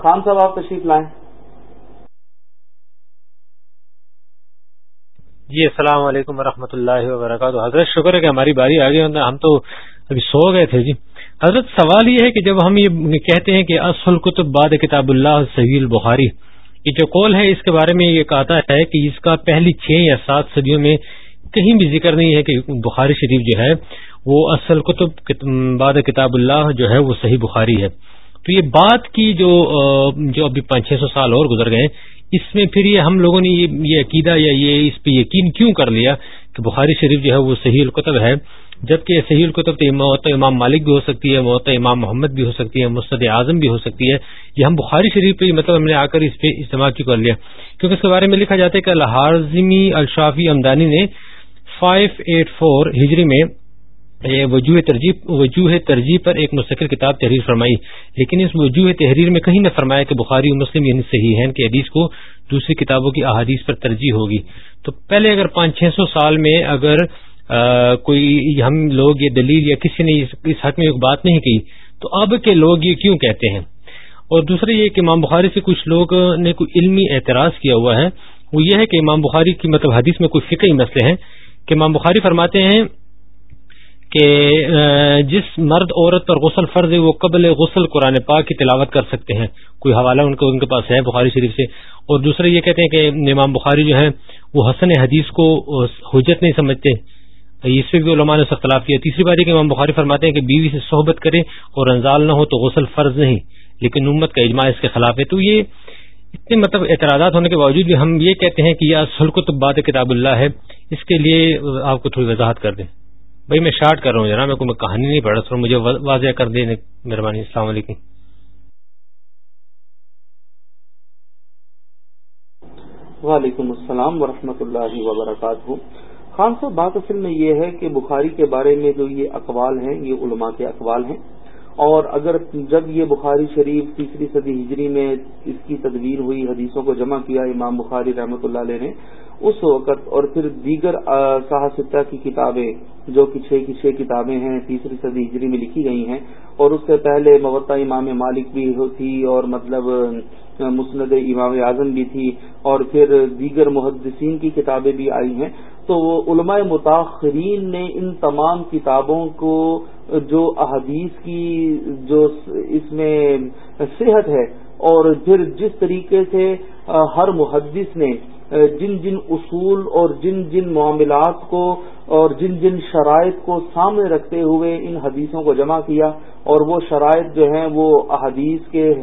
خان صاحب آپ تشریف لائیں۔ جی السلام علیکم ورحمۃ اللہ وبرکاتہ۔ حضرت، شکر ہے کہ ہماری باری آ گئی ہم تو ابھی سو گئے تھے جی۔ حضرت، سوال یہ ہے کہ جب ہم یہ کہتے ہیں کہ اصل کتب باد کتاب اللہ سہیل بخاری یہ جو قول ہے، اس کے بارے میں یہ کہتا ہے کہ اس کا پہلی چھ یا سات صدیوں میں کہیں بھی ذکر نہیں ہے کہ بخاری شریف جو ہے، وہ اصل کتب باد کتاب اللہ جو ہے، وہ صحیح بخاری ہے۔ تو یہ بات کی جو جو ابھی پانچ چھ سو سال اور گزر گئے اس میں پھر یہ ہم لوگوں نے یہ عقیدہ یا یہ اس پہ یقین کیوں کر لیا کہ بخاری شریف جو ہے وہ صحیح القتب ہے؟ جبکہ صحیح القتب تو موت امام مالک بھی ہو سکتی ہے، موت امام محمد بھی ہو سکتی ہے مستد اعظم بھی ہو سکتی ہے۔ یہ ہم بخاری شریف پہ مطلب ہم نے آ کر اس پہ استعمال کیوں کر لیا؟ کیونکہ اس کے بارے میں لکھا جاتا ہے کہ الحاظمی الشافی امدانی نے فائیو ایٹ فور ہجری میں وجوہ ترجیح وجوہ ترجیح پر ایک مستقل کتاب تحریر فرمائی۔ لیکن اس وجوہ تحریر میں کہیں نہ فرمایا کہ بخاری و مسلم یعنی صحیح ہے کہ حدیث کو دوسری کتابوں کی احادیث پر ترجیح ہوگی۔ تو پہلے اگر پانچ چھ سو سال میں اگر کوئی ہم لوگ یہ دلیل یا کسی نے اس حق میں ایک بات نہیں کی، تو اب کے لوگ یہ کیوں کہتے ہیں؟ اور دوسرے یہ کہ امام بخاری سے کچھ لوگ نے کوئی علمی اعتراض کیا ہوا ہے۔ وہ یہ ہے کہ امام بخاری کی مطلب حدیث میں کوئی فکری مسئلے ہیں۔ کہ امام بخاری فرماتے ہیں کہ جس مرد عورت پر غسل فرض ہے وہ قبل غسل قرآن پاک کی تلاوت کر سکتے ہیں۔ کوئی حوالہ ان کو ان کے پاس ہے بخاری شریف سے۔ اور دوسرے یہ کہتے ہیں کہ امام بخاری جو ہے وہ حسن حدیث کو حجت نہیں سمجھتے۔ اس پہ بھی علماء نے اختلاف کیا۔ تیسری بات یہ کہ امام بخاری فرماتے ہیں کہ بیوی سے صحبت کرے اور انزال نہ ہو تو غسل فرض نہیں، لیکن امت کا اجماع اس کے خلاف ہے۔ تو یہ اتنے مطلب اعتراضات ہونے کے باوجود بھی ہم یہ کہتے ہیں کہ یہ سلکت بات کتاب اللہ ہے۔ اس کے لیے آپ کو تھوڑی وضاحت کر دیں۔ بھائی میں شارٹ کر رہا ہوں جناب، میں کوئی کہانی نہیں پڑھ رہا مجھے واضح کر دیں، مہربانی، السلام علیکم۔ وعلیکم السلام ورحمۃ اللہ وبرکاتہ۔ خان صاحب، بات اصل میں یہ ہے کہ بخاری کے بارے میں جو یہ اقوال ہیں، یہ علماء کے اقوال ہیں۔ اور اگر جب یہ بخاری شریف تیسری صدی ہجری میں اس کی تدویر ہوئی، حدیثوں کو جمع کیا، امام بخاری رحمۃ اللہ علیہ نے اس وقت اور پھر دیگر صاحب کی کتابیں جو کہ چھ کی چھ کتابیں ہیں، تیسری صدی ہجری میں لکھی گئی ہیں اور اس سے پہلے موتا امام مالک بھی تھی اور مطلب مسند امام اعظم بھی تھی اور پھر دیگر محدثین کی کتابیں بھی آئی ہیں۔ تو وہ علماء متاثرین نے ان تمام کتابوں کو جو احادیث کی، جو اس میں صحت ہے اور پھر جس طریقے سے ہر محدث نے جن جن اصول اور جن جن معاملات کو اور جن جن شرائط کو سامنے رکھتے ہوئے ان حدیثوں کو جمع کیا اور وہ شرائط جو ہیں وہ احادیث کے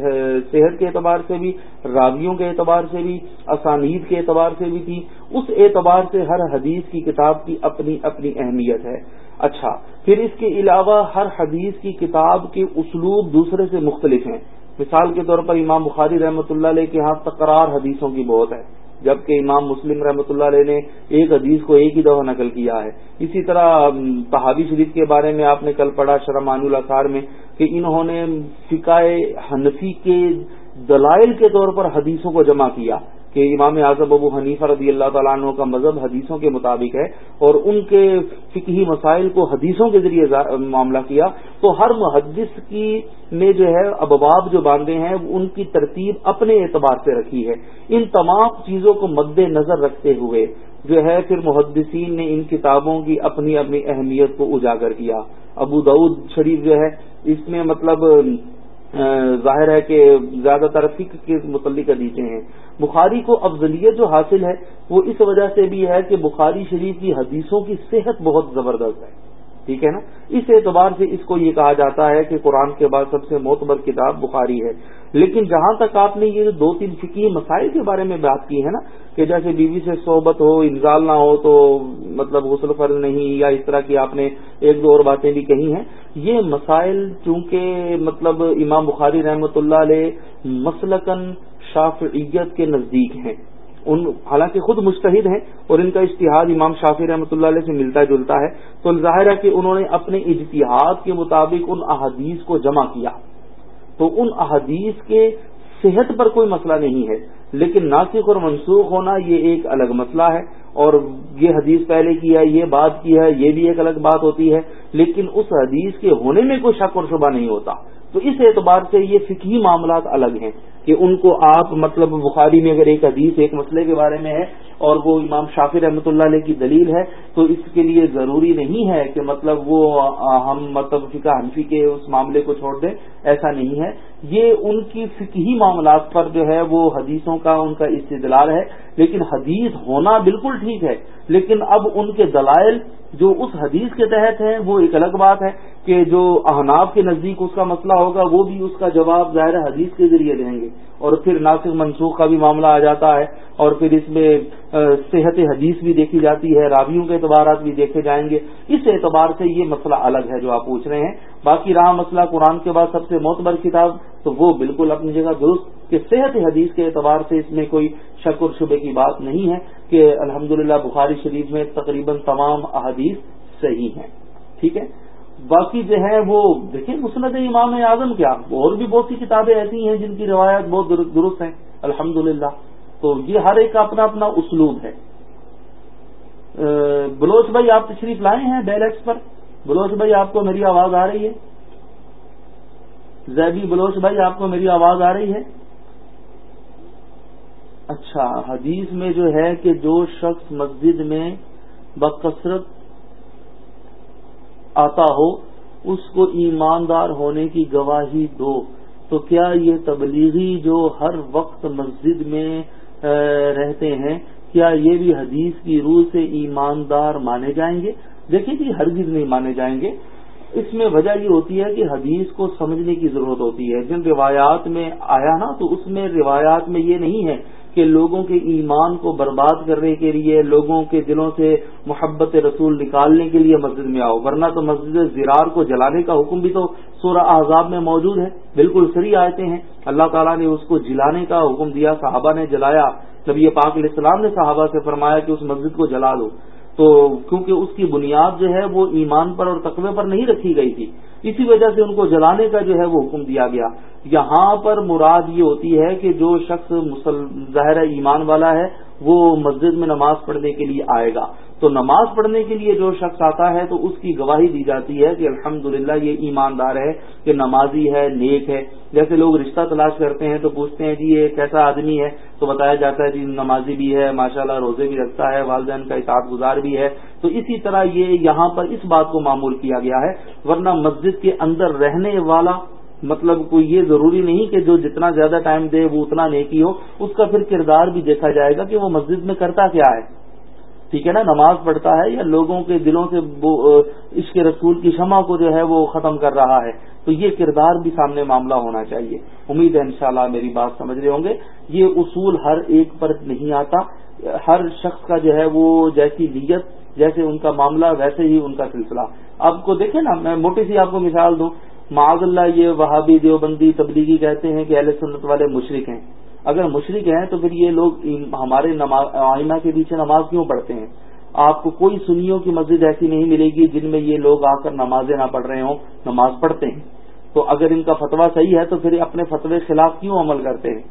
صحت کے اعتبار سے بھی، راویوں کے اعتبار سے بھی، اسانید کے اعتبار سے بھی تھی، اس اعتبار سے ہر حدیث کی کتاب کی اپنی اپنی اہمیت ہے۔ اچھا پھر اس کے علاوہ ہر حدیث کی کتاب کے اسلوب دوسرے سے مختلف ہیں۔ مثال کے طور پر امام بخاری رحمۃ اللہ علیہ کے ہاں تکرار حدیثوں کی بہت ہے۔ جبکہ امام مسلم رحمۃ اللہ علیہ نے ایک حدیث کو ایک ہی دفعہ نقل کیا ہے۔ اسی طرح تحابی شریف کے بارے میں آپ نے کل پڑھا شرمان الاثار میں کہ انہوں نے فکائے حنفی کے دلائل کے طور پر حدیثوں کو جمع کیا۔ کہ امام اعظم ابو حنیفہ رضی اللہ تعالیٰ عنہ کا مذہب حدیثوں کے مطابق ہے اور ان کے فقہی مسائل کو حدیثوں کے ذریعے معاملہ کیا، تو ہر محدث کی نے جو ہے ابواب جو باندھے ہیں، ان کی ترتیب اپنے اعتبار سے رکھی ہے۔ ان تمام چیزوں کو مد نظر رکھتے ہوئے جو ہے پھر محدثین نے ان کتابوں کی اپنی اپنی اہمیت کو اجاگر کیا۔ ابو دعود شریف جو ہے، اس میں مطلب ظاہر ہے کہ زیادہ تر فکر کے متعلق حدیثیں ہیں۔ بخاری کو افضلیت جو حاصل ہے وہ اس وجہ سے بھی ہے کہ بخاری شریف کی حدیثوں کی صحت بہت زبردست ہے۔ ٹھیک ہے نا؟ اس اعتبار سے اس کو یہ کہا جاتا ہے کہ قرآن کے بعد سب سے معتبر کتاب بخاری ہے۔ لیکن جہاں تک آپ نے یہ دو تین فکی مسائل کے بارے میں بات کی ہے نا، کہ جیسے بیوی سے صحبت ہو، انزال نہ ہو تو مطلب غسل فرض نہیں یا اس طرح کی آپ نے ایک دو اور باتیں بھی کہی ہیں۔ یہ مسائل چونکہ مطلب امام بخاری رحمۃ اللہ علیہ مسلکن شافعیت کے نزدیک ہیں۔ ان حالانکہ خود مستحد ہیں اور ان کا اشتہاد امام شافی رحمۃ اللہ علیہ سے ملتا جلتا ہے، تو ظاہر ہے کہ انہوں نے اپنے اجتہاد کے مطابق ان احادیث کو جمع کیا۔ تو ان احادیث کے صحت پر کوئی مسئلہ نہیں ہے، لیکن ناسک اور منسوخ ہونا یہ ایک الگ مسئلہ ہے۔ اور یہ حدیث پہلے کی ہے، یہ بات کی ہے، یہ بھی ایک الگ بات ہوتی ہے، لیکن اس حدیث کے ہونے میں کوئی شک اور شبہ نہیں ہوتا۔ تو اس اعتبار سے یہ فکی معاملات الگ ہیں کہ ان کو آپ مطلب بخاری میں اگر ایک حدیث، ایک مسئلے کے بارے میں ہے اور وہ امام شافی رحمۃ اللہ علیہ کی دلیل ہے، تو اس کے لیے ضروری نہیں ہے کہ مطلب وہ ہم مطلب فقہ حنفی کے اس معاملے کو چھوڑ دیں، ایسا نہیں ہے۔ یہ ان کی فکی معاملات پر جو ہے وہ حدیثوں کا، ان کا استدلال ہے، لیکن حدیث ہونا بالکل ٹھیک ہے، لیکن اب ان کے دلائل جو اس حدیث کے تحت ہیں، وہ ایک الگ بات ہے کہ جو احناف کے نزدیک اس کا مسئلہ ہوگا، وہ بھی اس کا جواب ظاہر حدیث کے ذریعے دیں گے۔ اور پھر ناصر منسوخ کا بھی معاملہ آ جاتا ہے، اور پھر اس میں صحت حدیث بھی دیکھی جاتی ہے، راویوں کے اعتبارات بھی دیکھے جائیں گے۔ اس اعتبار سے یہ مسئلہ الگ ہے جو آپ پوچھ رہے ہیں۔ باقی رہا مسئلہ قرآن کے بعد سب سے معتبر کتاب تو وہ بالکل اپنی جگہ درست کہ صحت حدیث کے اعتبار سے اس میں کوئی شک اور شبے کی بات نہیں ہے کہ الحمدللہ بخاری شریف میں تقریباً تمام احادیث صحیح ہیں۔ ٹھیک ہے؟ باقی جو ہے وہ دیکھیں مسند امام اعظم کیا، اور بھی بہت سی کتابیں ایسی ہیں جن کی روایت بہت درست ہیں۔ الحمد تو یہ ہر ایک کا اپنا اپنا اسلوب ہے۔ بلوچ بھائی، آپ تشریف لائے ہیں ڈیل ایکس پر؟ بلوچ بھائی، آپ کو میری آواز آ رہی ہے؟ زیبی بلوچ بھائی، آپ کو میری آواز آ رہی ہے؟ اچھا حدیث میں جو ہے کہ جو شخص مسجد میں بکثرت آتا ہو، اس کو ایماندار ہونے کی گواہی دو۔ تو کیا یہ تبلیغی جو ہر وقت مسجد میں رہتے ہیں، کیا یہ بھی حدیث کی روح سے ایماندار مانے جائیں گے؟ دیکھیں جی ہرگز نہیں مانے جائیں گے۔ اس میں وجہ یہ ہوتی ہے کہ حدیث کو سمجھنے کی ضرورت ہوتی ہے۔ جن روایات میں آیا نا، تو اس میں روایات میں یہ نہیں ہے کہ لوگوں کے ایمان کو برباد کرنے کے لیے، لوگوں کے دلوں سے محبت رسول نکالنے کے لیے مسجد میں آؤ۔ ورنہ تو مسجد زرار کو جلانے کا حکم بھی تو سورہ احزاب میں موجود ہے۔ بالکل سری آئے ہیں۔ اللہ تعالیٰ نے اس کو جلانے کا حکم دیا، صحابہ نے جلایا۔ جب یہ پاک علیہ السلام نے صحابہ سے فرمایا کہ اس مسجد کو جلا دو۔ تو کیونکہ اس کی بنیاد جو ہے وہ ایمان پر اور تقوی پر نہیں رکھی گئی تھی۔ اسی وجہ سے ان کو جلانے کا جو ہے وہ حکم دیا گیا۔ یہاں پر مراد یہ ہوتی ہے کہ جو شخص ظاہر ایمان والا ہے، وہ مسجد میں نماز پڑھنے کے لیے آئے گا۔ تو نماز پڑھنے کے لیے جو شخص آتا ہے تو اس کی گواہی دی جاتی ہے کہ الحمدللہ یہ ایماندار ہے کہ نمازی ہے، نیک ہے۔ جیسے لوگ رشتہ تلاش کرتے ہیں تو پوچھتے ہیں جی یہ کیسا آدمی ہے؟ تو بتایا جاتا ہے جی نمازی بھی ہے، ماشاءاللہ روزے بھی رکھتا ہے، والدین کا اطاعت گزار بھی ہے۔ تو اسی طرح یہ یہاں پر اس بات کو معمول کیا گیا ہے، ورنہ مسجد کے اندر رہنے والا مطلب کوئی یہ ضروری نہیں کہ جو جتنا زیادہ ٹائم دے وہ اتنا نیکی ہو۔ اس کا پھر کردار بھی دیکھا جائے گا کہ وہ مسجد میں کرتا کیا ہے۔ ٹھیک ہے نا، نماز پڑھتا ہے یا لوگوں کے دلوں سے عشق رسول کی شمع کو جو ہے وہ ختم کر رہا ہے۔ تو یہ کردار بھی سامنے معاملہ ہونا چاہیے۔ امید ہے انشاءاللہ میری بات سمجھ رہے ہوں گے۔ یہ اصول ہر ایک پر نہیں آتا۔ ہر شخص کا جو ہے وہ جیسی نیت، جیسے ان کا معاملہ، ویسے ہی ان کا سلسلہ۔ آپ کو دیکھیں نا، میں موٹی سی آپ کو مثال دوں۔ معذ اللہ یہ وہابی دیوبندی تبلیغی کہتے ہیں کہ اہل سنت والے مشرق ہیں۔ اگر مشرق ہیں تو پھر یہ لوگ ہمارے آئینہ کے پیچھے نماز کیوں پڑھتے ہیں؟ آپ کو کوئی سنیوں کی مسجد ایسی نہیں ملے گی جن میں یہ لوگ آ کر نمازیں نہ پڑھ رہے ہوں، نماز پڑھتے ہیں۔ تو اگر ان کا فتویٰ صحیح ہے تو پھر اپنے فتوے خلاف کیوں عمل کرتے ہیں؟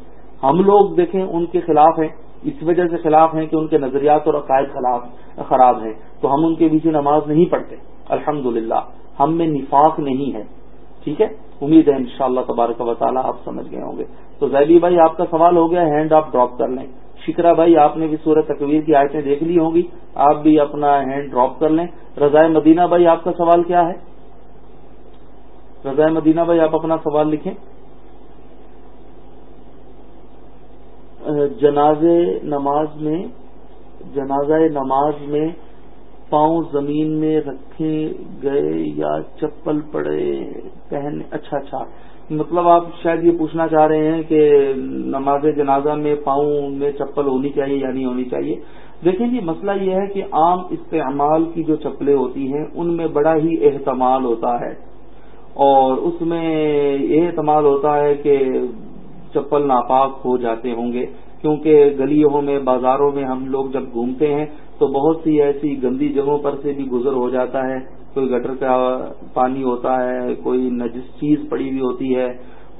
ہم لوگ دیکھیں ان کے خلاف ہیں، اس وجہ سے خلاف ہیں کہ ان کے نظریات اور عقائد خلاف خراب ہیں۔ تو ہم ان کے پیچھے نماز نہیں پڑھتے۔ الحمد ہم میں نفاق نہیں ہے۔ ٹھیک ہے؟ امید ہے انشاءاللہ تبارک و تعالیٰ آپ سمجھ گئے ہوں گے۔ تو زیبی بھائی، آپ کا سوال ہو گیا ہینڈ آپ ڈراپ کر لیں۔ شکرا بھائی، آپ نے بھی سورت تقویر کی آیتیں دیکھ لی ہوں گی۔ آپ بھی اپنا ہینڈ ڈراپ کر لیں۔ رضائے مدینہ بھائی، آپ کا سوال کیا ہے؟ رضائے مدینہ بھائی، آپ اپنا سوال لکھیں۔ جناز نماز میں، جنازہ نماز میں پاؤں زمین میں رکھے گئے یا چپل پڑے پہنے اچھا اچھا۔ مطلب آپ شاید یہ پوچھنا چاہ رہے ہیں کہ نماز جنازہ میں پاؤں میں چپل ہونی چاہیے یا نہیں ہونی چاہیے؟ دیکھیں جی مسئلہ یہ ہے کہ عام استعمال کی جو چپلیں ہوتی ہیں، ان میں بڑا ہی احتمال ہوتا ہے۔ اور اس میں یہ احتمال ہوتا ہے کہ چپل ناپاک ہو جاتے ہوں گے۔ کیونکہ گلیوں میں، بازاروں میں ہم لوگ جب گھومتے ہیں تو بہت سی ایسی گندی جگہوں پر سے بھی گزر ہو جاتا ہے۔ کوئی گٹر کا پانی ہوتا ہے، کوئی نجس چیز پڑی ہوئی ہوتی ہے،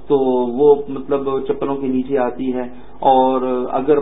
تو وہ مطلب چپلوں کے نیچے آتی ہے۔ اور اگر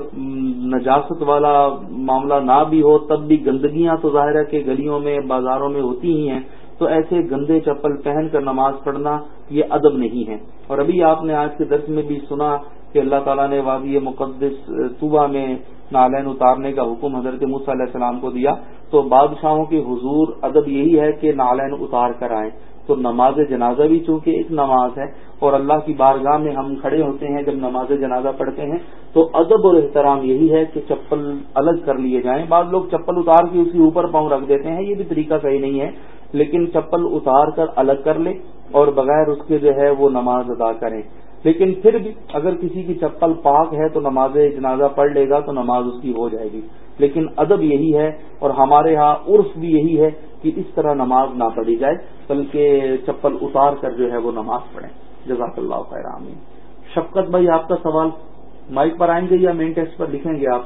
نجاست والا معاملہ نہ بھی ہو، تب بھی گندگیاں تو ظاہر ہے کہ گلیوں میں، بازاروں میں ہوتی ہی ہیں۔ تو ایسے گندے چپل پہن کر نماز پڑھنا یہ ادب نہیں ہے۔ اور ابھی آپ نے آج کے درس میں بھی سنا کہ اللہ تعالیٰ نے وادی مقدس صوبہ میں نالین اتارنے کا حکم حضرت مصع علیہ السلام کو دیا۔ تو بادشاہوں کی حضور ادب یہی ہے کہ نالین اتار کر آئیں۔ تو نماز جنازہ بھی چونکہ ایک نماز ہے اور اللہ کی بارگاہ میں ہم کھڑے ہوتے ہیں، جب نماز جنازہ پڑھتے ہیں، تو ادب اور احترام یہی ہے کہ چپل الگ کر لیے جائیں۔ بعض لوگ چپل اتار کے اسی اوپر پاؤں رکھ دیتے ہیں، یہ بھی طریقہ صحیح نہیں ہے۔ لیکن چپل اتار کر الگ کر لیں اور بغیر اس کے جو ہے وہ نماز ادا کریں۔ لیکن پھر بھی اگر کسی کی چپل پاک ہے تو نماز جنازہ پڑھ لے گا تو نماز اس کی ہو جائے گی۔ لیکن ادب یہی ہے اور ہمارے ہاں عرف بھی یہی ہے کہ اس طرح نماز نہ پڑھی جائے، بلکہ چپل اتار کر جو ہے وہ نماز پڑھیں۔ جزاک اللہ خیر، آمین۔ شفقت بھائی، آپ کا سوال؟ مائک پر آئیں گے یا مین ٹیکسٹ پر لکھیں گے آپ؟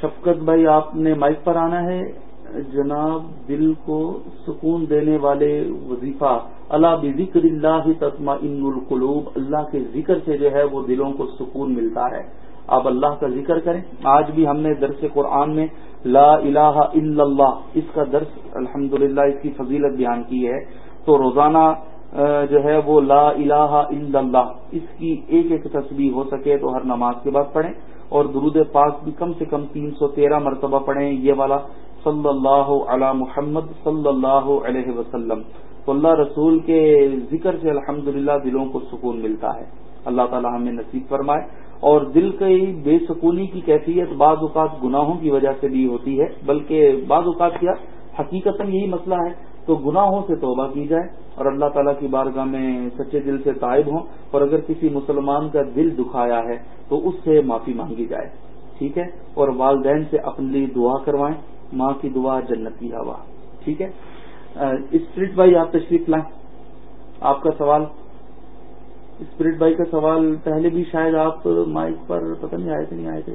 شفقت بھائی، آپ نے مائک پر آنا ہے۔ جناب، دل کو سکون دینے والے وظیفہ اللہ بھی ذکر اللہ تسما ان القلوب، اللہ کے ذکر سے جو ہے وہ دلوں کو سکون ملتا ہے۔ آپ اللہ کا ذکر کریں۔ آج بھی ہم نے درس قرآن میں لا الہ الا اللہ، اس کا درس الحمد اس کی فضیلت بیان کی ہے۔ تو روزانہ جو ہے وہ لا الہ الا اللہ، اس کی ایک ایک تصویر ہو سکے تو ہر نماز کے بعد پڑھیں۔ اور درود پاک بھی کم سے کم تین سو تیرہ مرتبہ پڑھیں۔ یہ والا صلی اللہ علی محمد صلی اللہ علیہ وسلم۔ تو اللہ رسول کے ذکر سے الحمد دلوں کو سکون ملتا ہے۔ اللہ تعالی ہمیں نصیب فرمائے اور دل کی بے سکونی کی کیفیت بعض اوقات گناہوں کی وجہ سے بھی ہوتی ہے، بلکہ بعض اوقات کیا حقیقت یہی مسئلہ ہے۔ تو گناہوں سے توبہ کی جائے اور اللہ تعالیٰ کی بارگاہ میں سچے دل سے تائب ہوں۔ اور اگر کسی مسلمان کا دل دکھایا ہے تو اس سے معافی مانگی جائے۔ ٹھیک ہے؟ اور والدین سے اپنے لیے دعا کروائیں۔ ماں کی دعا جنت کی ہوا۔ ٹھیک ہے؟ اسپرٹ بھائی، آپ تشریف لائیں۔ آپ کا سوال۔ اسپرٹ بھائی کا سوال، پہلے بھی شاید آپ مائک پر پتہ نہیں آئے تھے، نہیں آئے تھے۔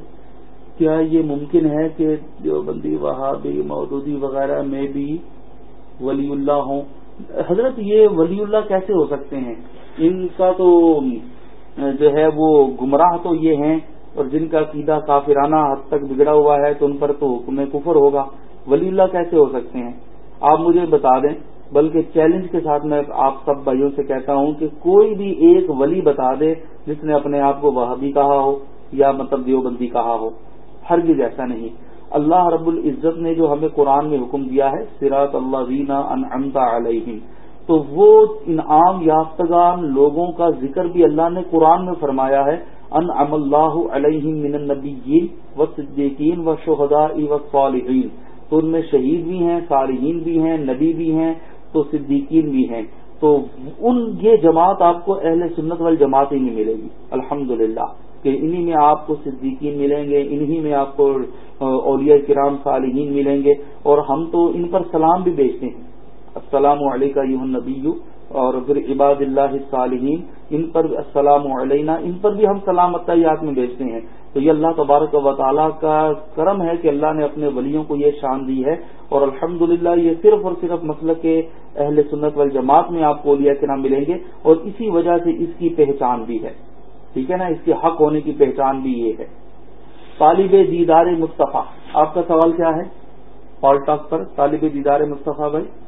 کیا یہ ممکن ہے کہ جو بندی وہابی، مودودی وغیرہ میں بھی ولی اللہ ہوں؟ حضرت، یہ ولی اللہ کیسے ہو سکتے ہیں؟ ان کا تو جو ہے وہ گمراہ تو یہ ہیں اور جن کا عقیدہ کافرانہ حد تک بگڑا ہوا ہے تو ان پر تو حکم کفر ہوگا۔ ولی اللہ کیسے ہو سکتے ہیں؟ آپ مجھے بتا دیں، بلکہ چیلنج کے ساتھ میں آپ سب بھائیوں سے کہتا ہوں کہ کوئی بھی ایک ولی بتا دے جس نے اپنے آپ کو وہابی کہا ہو یا مطلب دیوبندی کہا ہو، ہرگز ایسا نہیں۔ اللہ رب العزت نے جو ہمیں قرآن میں حکم دیا ہے سراط اللہ وینا انعمتا علیہم، تو وہ انعام یافتگان لوگوں کا ذکر بھی اللہ نے قرآن میں فرمایا ہے۔ ان ام اللہ علیہ من النبیین و صدیقین و شہدا و صالحین۔ تو ان میں شہید بھی ہیں، صالحین بھی ہیں، نبی بھی ہیں، تو صدیقین بھی ہیں۔ تو ان یہ جماعت آپ کو اہل سنت وال جماعت ہی نہیں ملے گی۔ الحمد کہ انہی میں آپ کو صدیقین ملیں گے، انہی میں آپ کو اولیاء کرام صالحین ملیں گے۔ اور ہم تو ان پر سلام بھی بیچتے ہیں۔ السلام علیکم یو نبی اور پھر عباد اللہ صالحین، ان پر السلام علینا، ان پر بھی ہم سلامت یاد میں بیچتے ہیں۔ تو یہ اللہ تبارک و تعالیٰ کا کرم ہے کہ اللہ نے اپنے ولیوں کو یہ شان دی ہے۔ اور الحمد یہ صرف اور صرف مسئلہ کے اہل سنت والجماعت میں آپ کو اولیاء کے نام ملیں گے اور اسی وجہ سے اس کی پہچان بھی ہے۔ ٹھیک ہے نا؟ اس کے حق ہونے کی پہچان بھی یہ ہے۔ طالب دیدار مصطفیٰ، آپ کا سوال کیا ہے؟ پال ٹاک پر طالب دیدار مصطفیٰ بھائی۔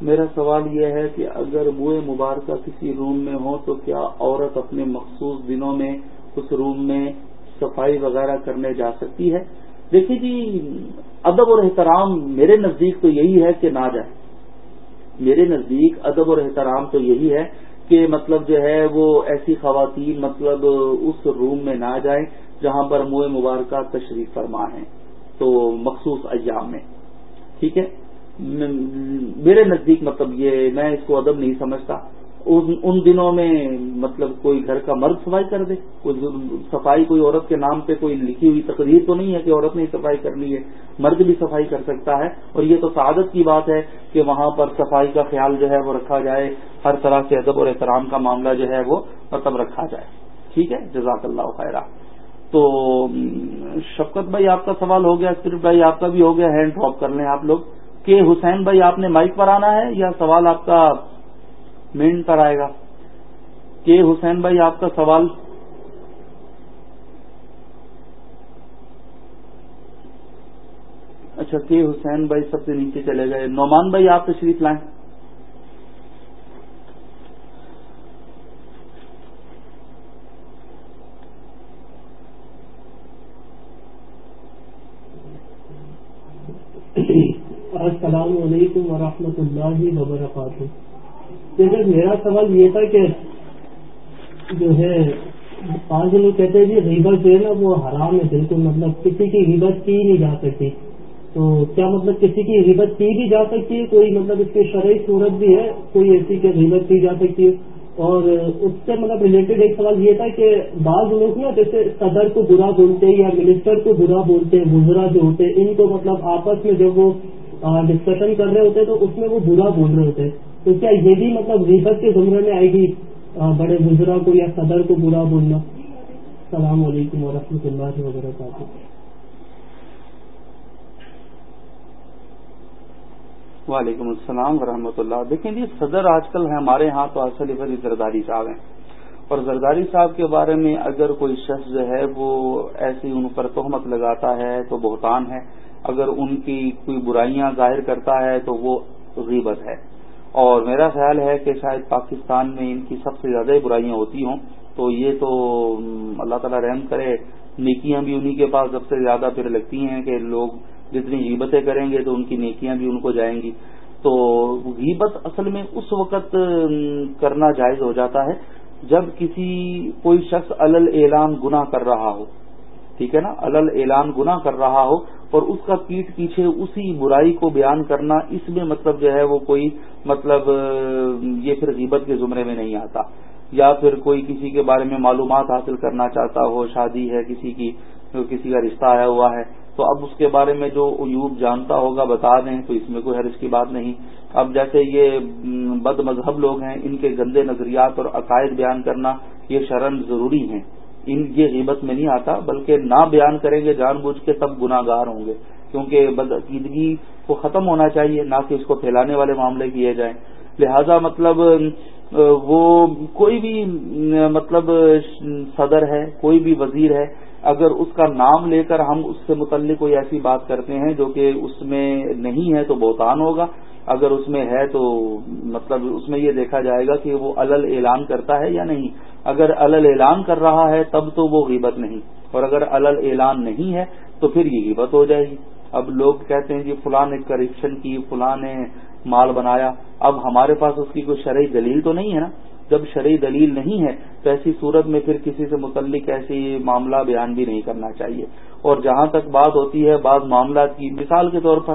میرا سوال یہ ہے کہ اگر بوئے مبارکہ کسی روم میں ہو تو کیا عورت اپنے مخصوص دنوں میں اس روم میں صفائی وغیرہ کرنے جا سکتی ہے؟ دیکھیے جی ادب اور احترام میرے نزدیک تو یہی ہے کہ نہ جائے۔ میرے نزدیک ادب اور احترام تو یہی ہے کہ مطلب جو ہے وہ ایسی خواتین مطلب اس روم میں نہ جائیں جہاں پر موئے مبارکہ تشریف فرما ہے تو مخصوص ایام میں۔ ٹھیک ہے؟ میرے نزدیک مطلب یہ میں اس کو ادب نہیں سمجھتا۔ ان دنوں میں مطلب کوئی گھر کا مرد صفائی کر دے، کوئی صفائی کوئی عورت کے نام پہ کوئی لکھی ہوئی تقریر تو نہیں ہے کہ عورت نے صفائی کرنی ہے، مرد بھی صفائی کر سکتا ہے۔ اور یہ تو سعادت کی بات ہے کہ وہاں پر صفائی کا خیال جو ہے وہ رکھا جائے، ہر طرح سے ادب اور احترام کا معاملہ جو ہے وہ مطلب رکھا جائے۔ ٹھیک ہے؟ جزاک اللہ خیرہ تو شفقت بھائی آپ کا سوال ہو گیا صرف بھائی آپ کا بھی ہو گیا، ہینڈ ڈراپ کر لیں آپ لوگ۔ کہ حسین بھائی آپ نے مائک پر آنا ہے یا سوال آپ کا مین پر آئے گا؟ کہ حسین بھائی آپ کا سوال اچھا کہ حسین بھائی سب سے نیچے چلے گئے۔ نعمان بھائی، آپ تشریف لائیں۔ السلام علیکم ورحمۃ اللہ وبرکاتہ۔ جیسے میرا سوال یہ تھا کہ جو ہے پانچ لوگ کہتے ہیں جی غیبت جو ہے نا وہ حرام ہے، بالکل مطلب کسی کی غیبت کی نہیں جا سکتی۔ تو کیا مطلب کسی کی غیبت کی بھی جا سکتی ہے؟ کوئی مطلب اس کی شرعی صورت بھی ہے، کوئی ایسی کہ غیبت کی جا سکتی ہے؟ اور اس سے مطلب ریلیٹڈ ایک سوال یہ تھا کہ بعض لوگ نا جیسے صدر کو برا بولتے ہیں یا منسٹر کو برا بولتے ہیں گزرا جو ہوتے ہیں، ان کو مطلب آپس میں جب وہ ڈسکشن کر رہے ہوتے تو اس میں وہ برا بول رہے ہوتے۔ تو کیا یہ بھی مطلب ریبت کے زمرے میں آئے گی؟ بڑے بزرا کو یا صدر کو برا بولنا۔ السلام علیکم ورحمۃ اللہ وبرکاتہ۔ وعلیکم السلام ورحمۃ اللہ۔ دیکھیں جی صدر آج کل ہے ہمارے ہاں تو اصل فری زرداری صاحب ہیں۔ اور زرداری صاحب کے بارے میں اگر کوئی شخص جو ہے وہ ایسی ان پر تہمت لگاتا ہے تو بہتان ہے۔ اگر ان کی کوئی برائیاں ظاہر کرتا ہے تو وہ غیبت ہے۔ اور میرا خیال ہے کہ شاید پاکستان میں ان کی سب سے زیادہ برائیاں ہوتی ہوں، تو یہ تو اللہ تعالیٰ رحم کرے، نیکیاں بھی انہی کے پاس سب سے زیادہ پھر لگتی ہیں کہ لوگ جتنی غیبتیں کریں گے تو ان کی نیکیاں بھی ان کو جائیں گی۔ تو غیبت اصل میں اس وقت کرنا جائز ہو جاتا ہے جب کسی کوئی شخص الل اعلان گنا کر رہا ہو۔ ٹھیک ہے نا؟ الل اعلان گنا کر رہا ہو اور اس کا پیٹ پیچھے اسی برائی کو بیان کرنا، اس میں مطلب جو ہے وہ کوئی مطلب یہ پھر غیبت کے زمرے میں نہیں آتا۔ یا پھر کوئی کسی کے بارے میں معلومات حاصل کرنا چاہتا ہو، شادی ہے، کسی کی، کسی کا رشتہ آیا ہوا ہے، تو اب اس کے بارے میں جو عیوب جانتا ہوگا بتا دیں، تو اس میں کوئی حرض کی بات نہیں۔ اب جیسے یہ بد مذہب لوگ ہیں، ان کے گندے نظریات اور عقائد بیان کرنا یہ شرم ضروری ہیں۔ ان کی غیبت میں نہیں آتا، بلکہ نہ بیان کریں گے، جان بوجھ کے تب گناگار ہوں گے۔ کیونکہ بدعقیدگی کو ختم ہونا چاہیے، نہ کہ اس کو پھیلانے والے معاملے کیے جائیں۔ لہذا مطلب وہ کوئی بھی مطلب صدر ہے، کوئی بھی وزیر ہے اگر اس کا نام لے کر ہم اس سے متعلق کوئی ایسی بات کرتے ہیں جو کہ اس میں نہیں ہے تو بہتان ہوگا۔ اگر اس میں ہے تو مطلب اس میں یہ دیکھا جائے گا کہ وہ الل اعلان کرتا ہے یا نہیں۔ اگر الل اعلان کر رہا ہے تب تو وہ غیبت نہیں۔ اور اگر الل اعلان نہیں ہے تو پھر یہ غیبت ہو جائے گی۔ اب لوگ کہتے ہیں جی فلاں نے کرپشن کی، فلاں نے مال بنایا۔ اب ہمارے پاس اس کی کوئی شرعی دلیل تو نہیں ہے نا؟ جب شرعی دلیل نہیں ہے تو ایسی صورت میں پھر کسی سے متعلق ایسی معاملہ بیان بھی نہیں کرنا چاہیے۔ اور جہاں تک بات ہوتی ہے بعض معاملات کی، مثال کے طور پر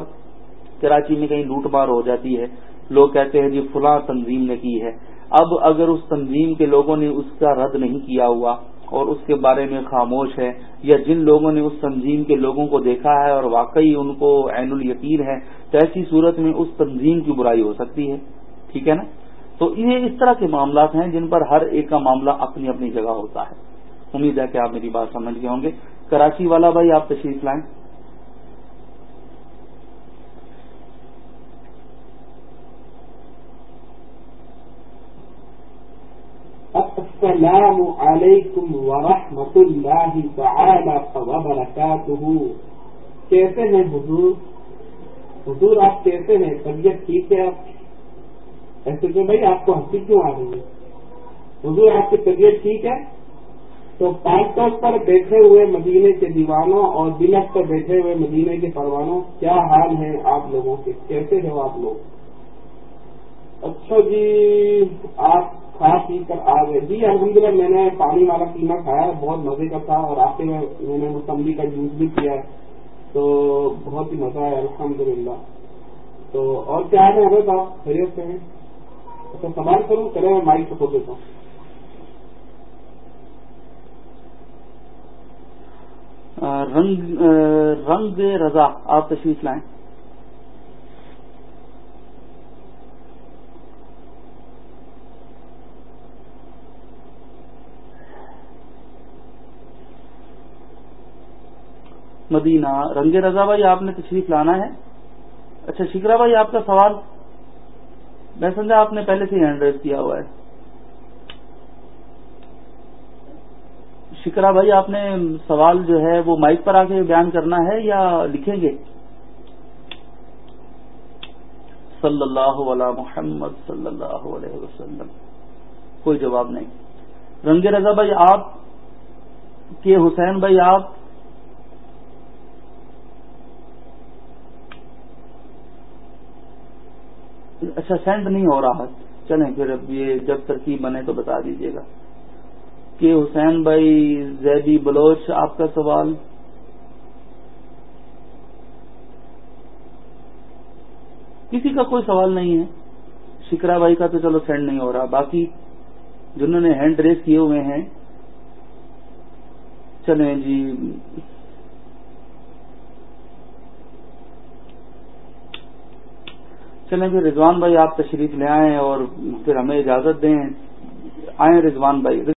کراچی میں کہیں لوٹ مار ہو جاتی ہے، لوگ کہتے ہیں جی فلاں تنظیم نے کی ہے۔ اب اگر اس تنظیم کے لوگوں نے اس کا رد نہیں کیا ہوا اور اس کے بارے میں خاموش ہے یا جن لوگوں نے اس تنظیم کے لوگوں کو دیکھا ہے اور واقعی ان کو عین الیقین ہے، تو ایسی صورت میں اس تنظیم کی برائی ہو سکتی ہے۔ ٹھیک ہے نا؟ تو یہ اس طرح کے معاملات ہیں جن پر ہر ایک کا معاملہ اپنی اپنی جگہ ہوتا ہے۔ امید ہے کہ آپ میری بات سمجھ گئے ہوں گے۔ کراچی والا بھائی، آپ تشریف لائیں۔ السلام علیکم ورحمۃ اللہ تعالی وبرکاتہ۔ کیسے ہیں حضور؟ حضور، آپ کیسے ہیں؟ طبیعت ٹھیک ہے؟ آپ ایسے کہ بھائی آپ کو ہنسی کیوں آ رہی ہے؟ حضور، آپ کی طبیعت ٹھیک ہے؟ تو پانچ پر بیٹھے ہوئے مدینے کے دیوانوں اور دلک پر بیٹھے ہوئے مدینے کے پروانوں کیا حال ہے آپ لوگوں کے؟ کیسے ہو آپ لوگ؟ اچھا جی آپ کھا پی کر آ گئے۔ جی الحمد للہ میں نے پانی والا پینا کھایا، بہت مزے کا تھا اور آتے میں میں نے مسمبی کا جوس بھی کیا۔ تو بہت ہی مزہ آیا الحمد للہ تو اور کیا ہے؟ ہمیں صاحب خیریت سے ہیں؟ اچھا سوال کروں کرے میں مائک کو کھو دیتا ہوں۔ رنگ رنگ رضا، آپ تشریف لائیں۔ مدینہ، رنگ رضا بھائی، آپ نے تشریف لانا ہے؟ اچھا شکرا بھائی، آپ کا سوال؟ میں سمجھا آپ نے پہلے سے ہینڈ ریس کیا ہوا ہے۔ شکرا بھائی، آپ نے سوال جو ہے وہ مائک پر آ کے بیان کرنا ہے یا لکھیں گے؟ صلی اللہ علیہ محمد صلی اللہ علیہ وسلم۔ کوئی جواب نہیں۔ رنگ رضا بھائی، آپ کے حسین بھائی، آپ اچھا سینڈ نہیں ہو رہا۔ چلیں پھر اب یہ جب ترکیب بنے تو بتا دیجیے گا۔ کہ حسین بھائی زیبی بلوچ، آپ کا سوال۔ کسی کا کوئی سوال نہیں ہے۔ شکرا بھائی کا تو چلو سینڈ نہیں ہو رہا۔ باقی جنہوں نے ہینڈ ریس کیے ہوئے ہیں۔ چلیں جی چلیں پھر رضوان بھائی آپ تشریف لے آئیں اور پھر ہمیں اجازت دیں۔ آئیں رضوان بھائی۔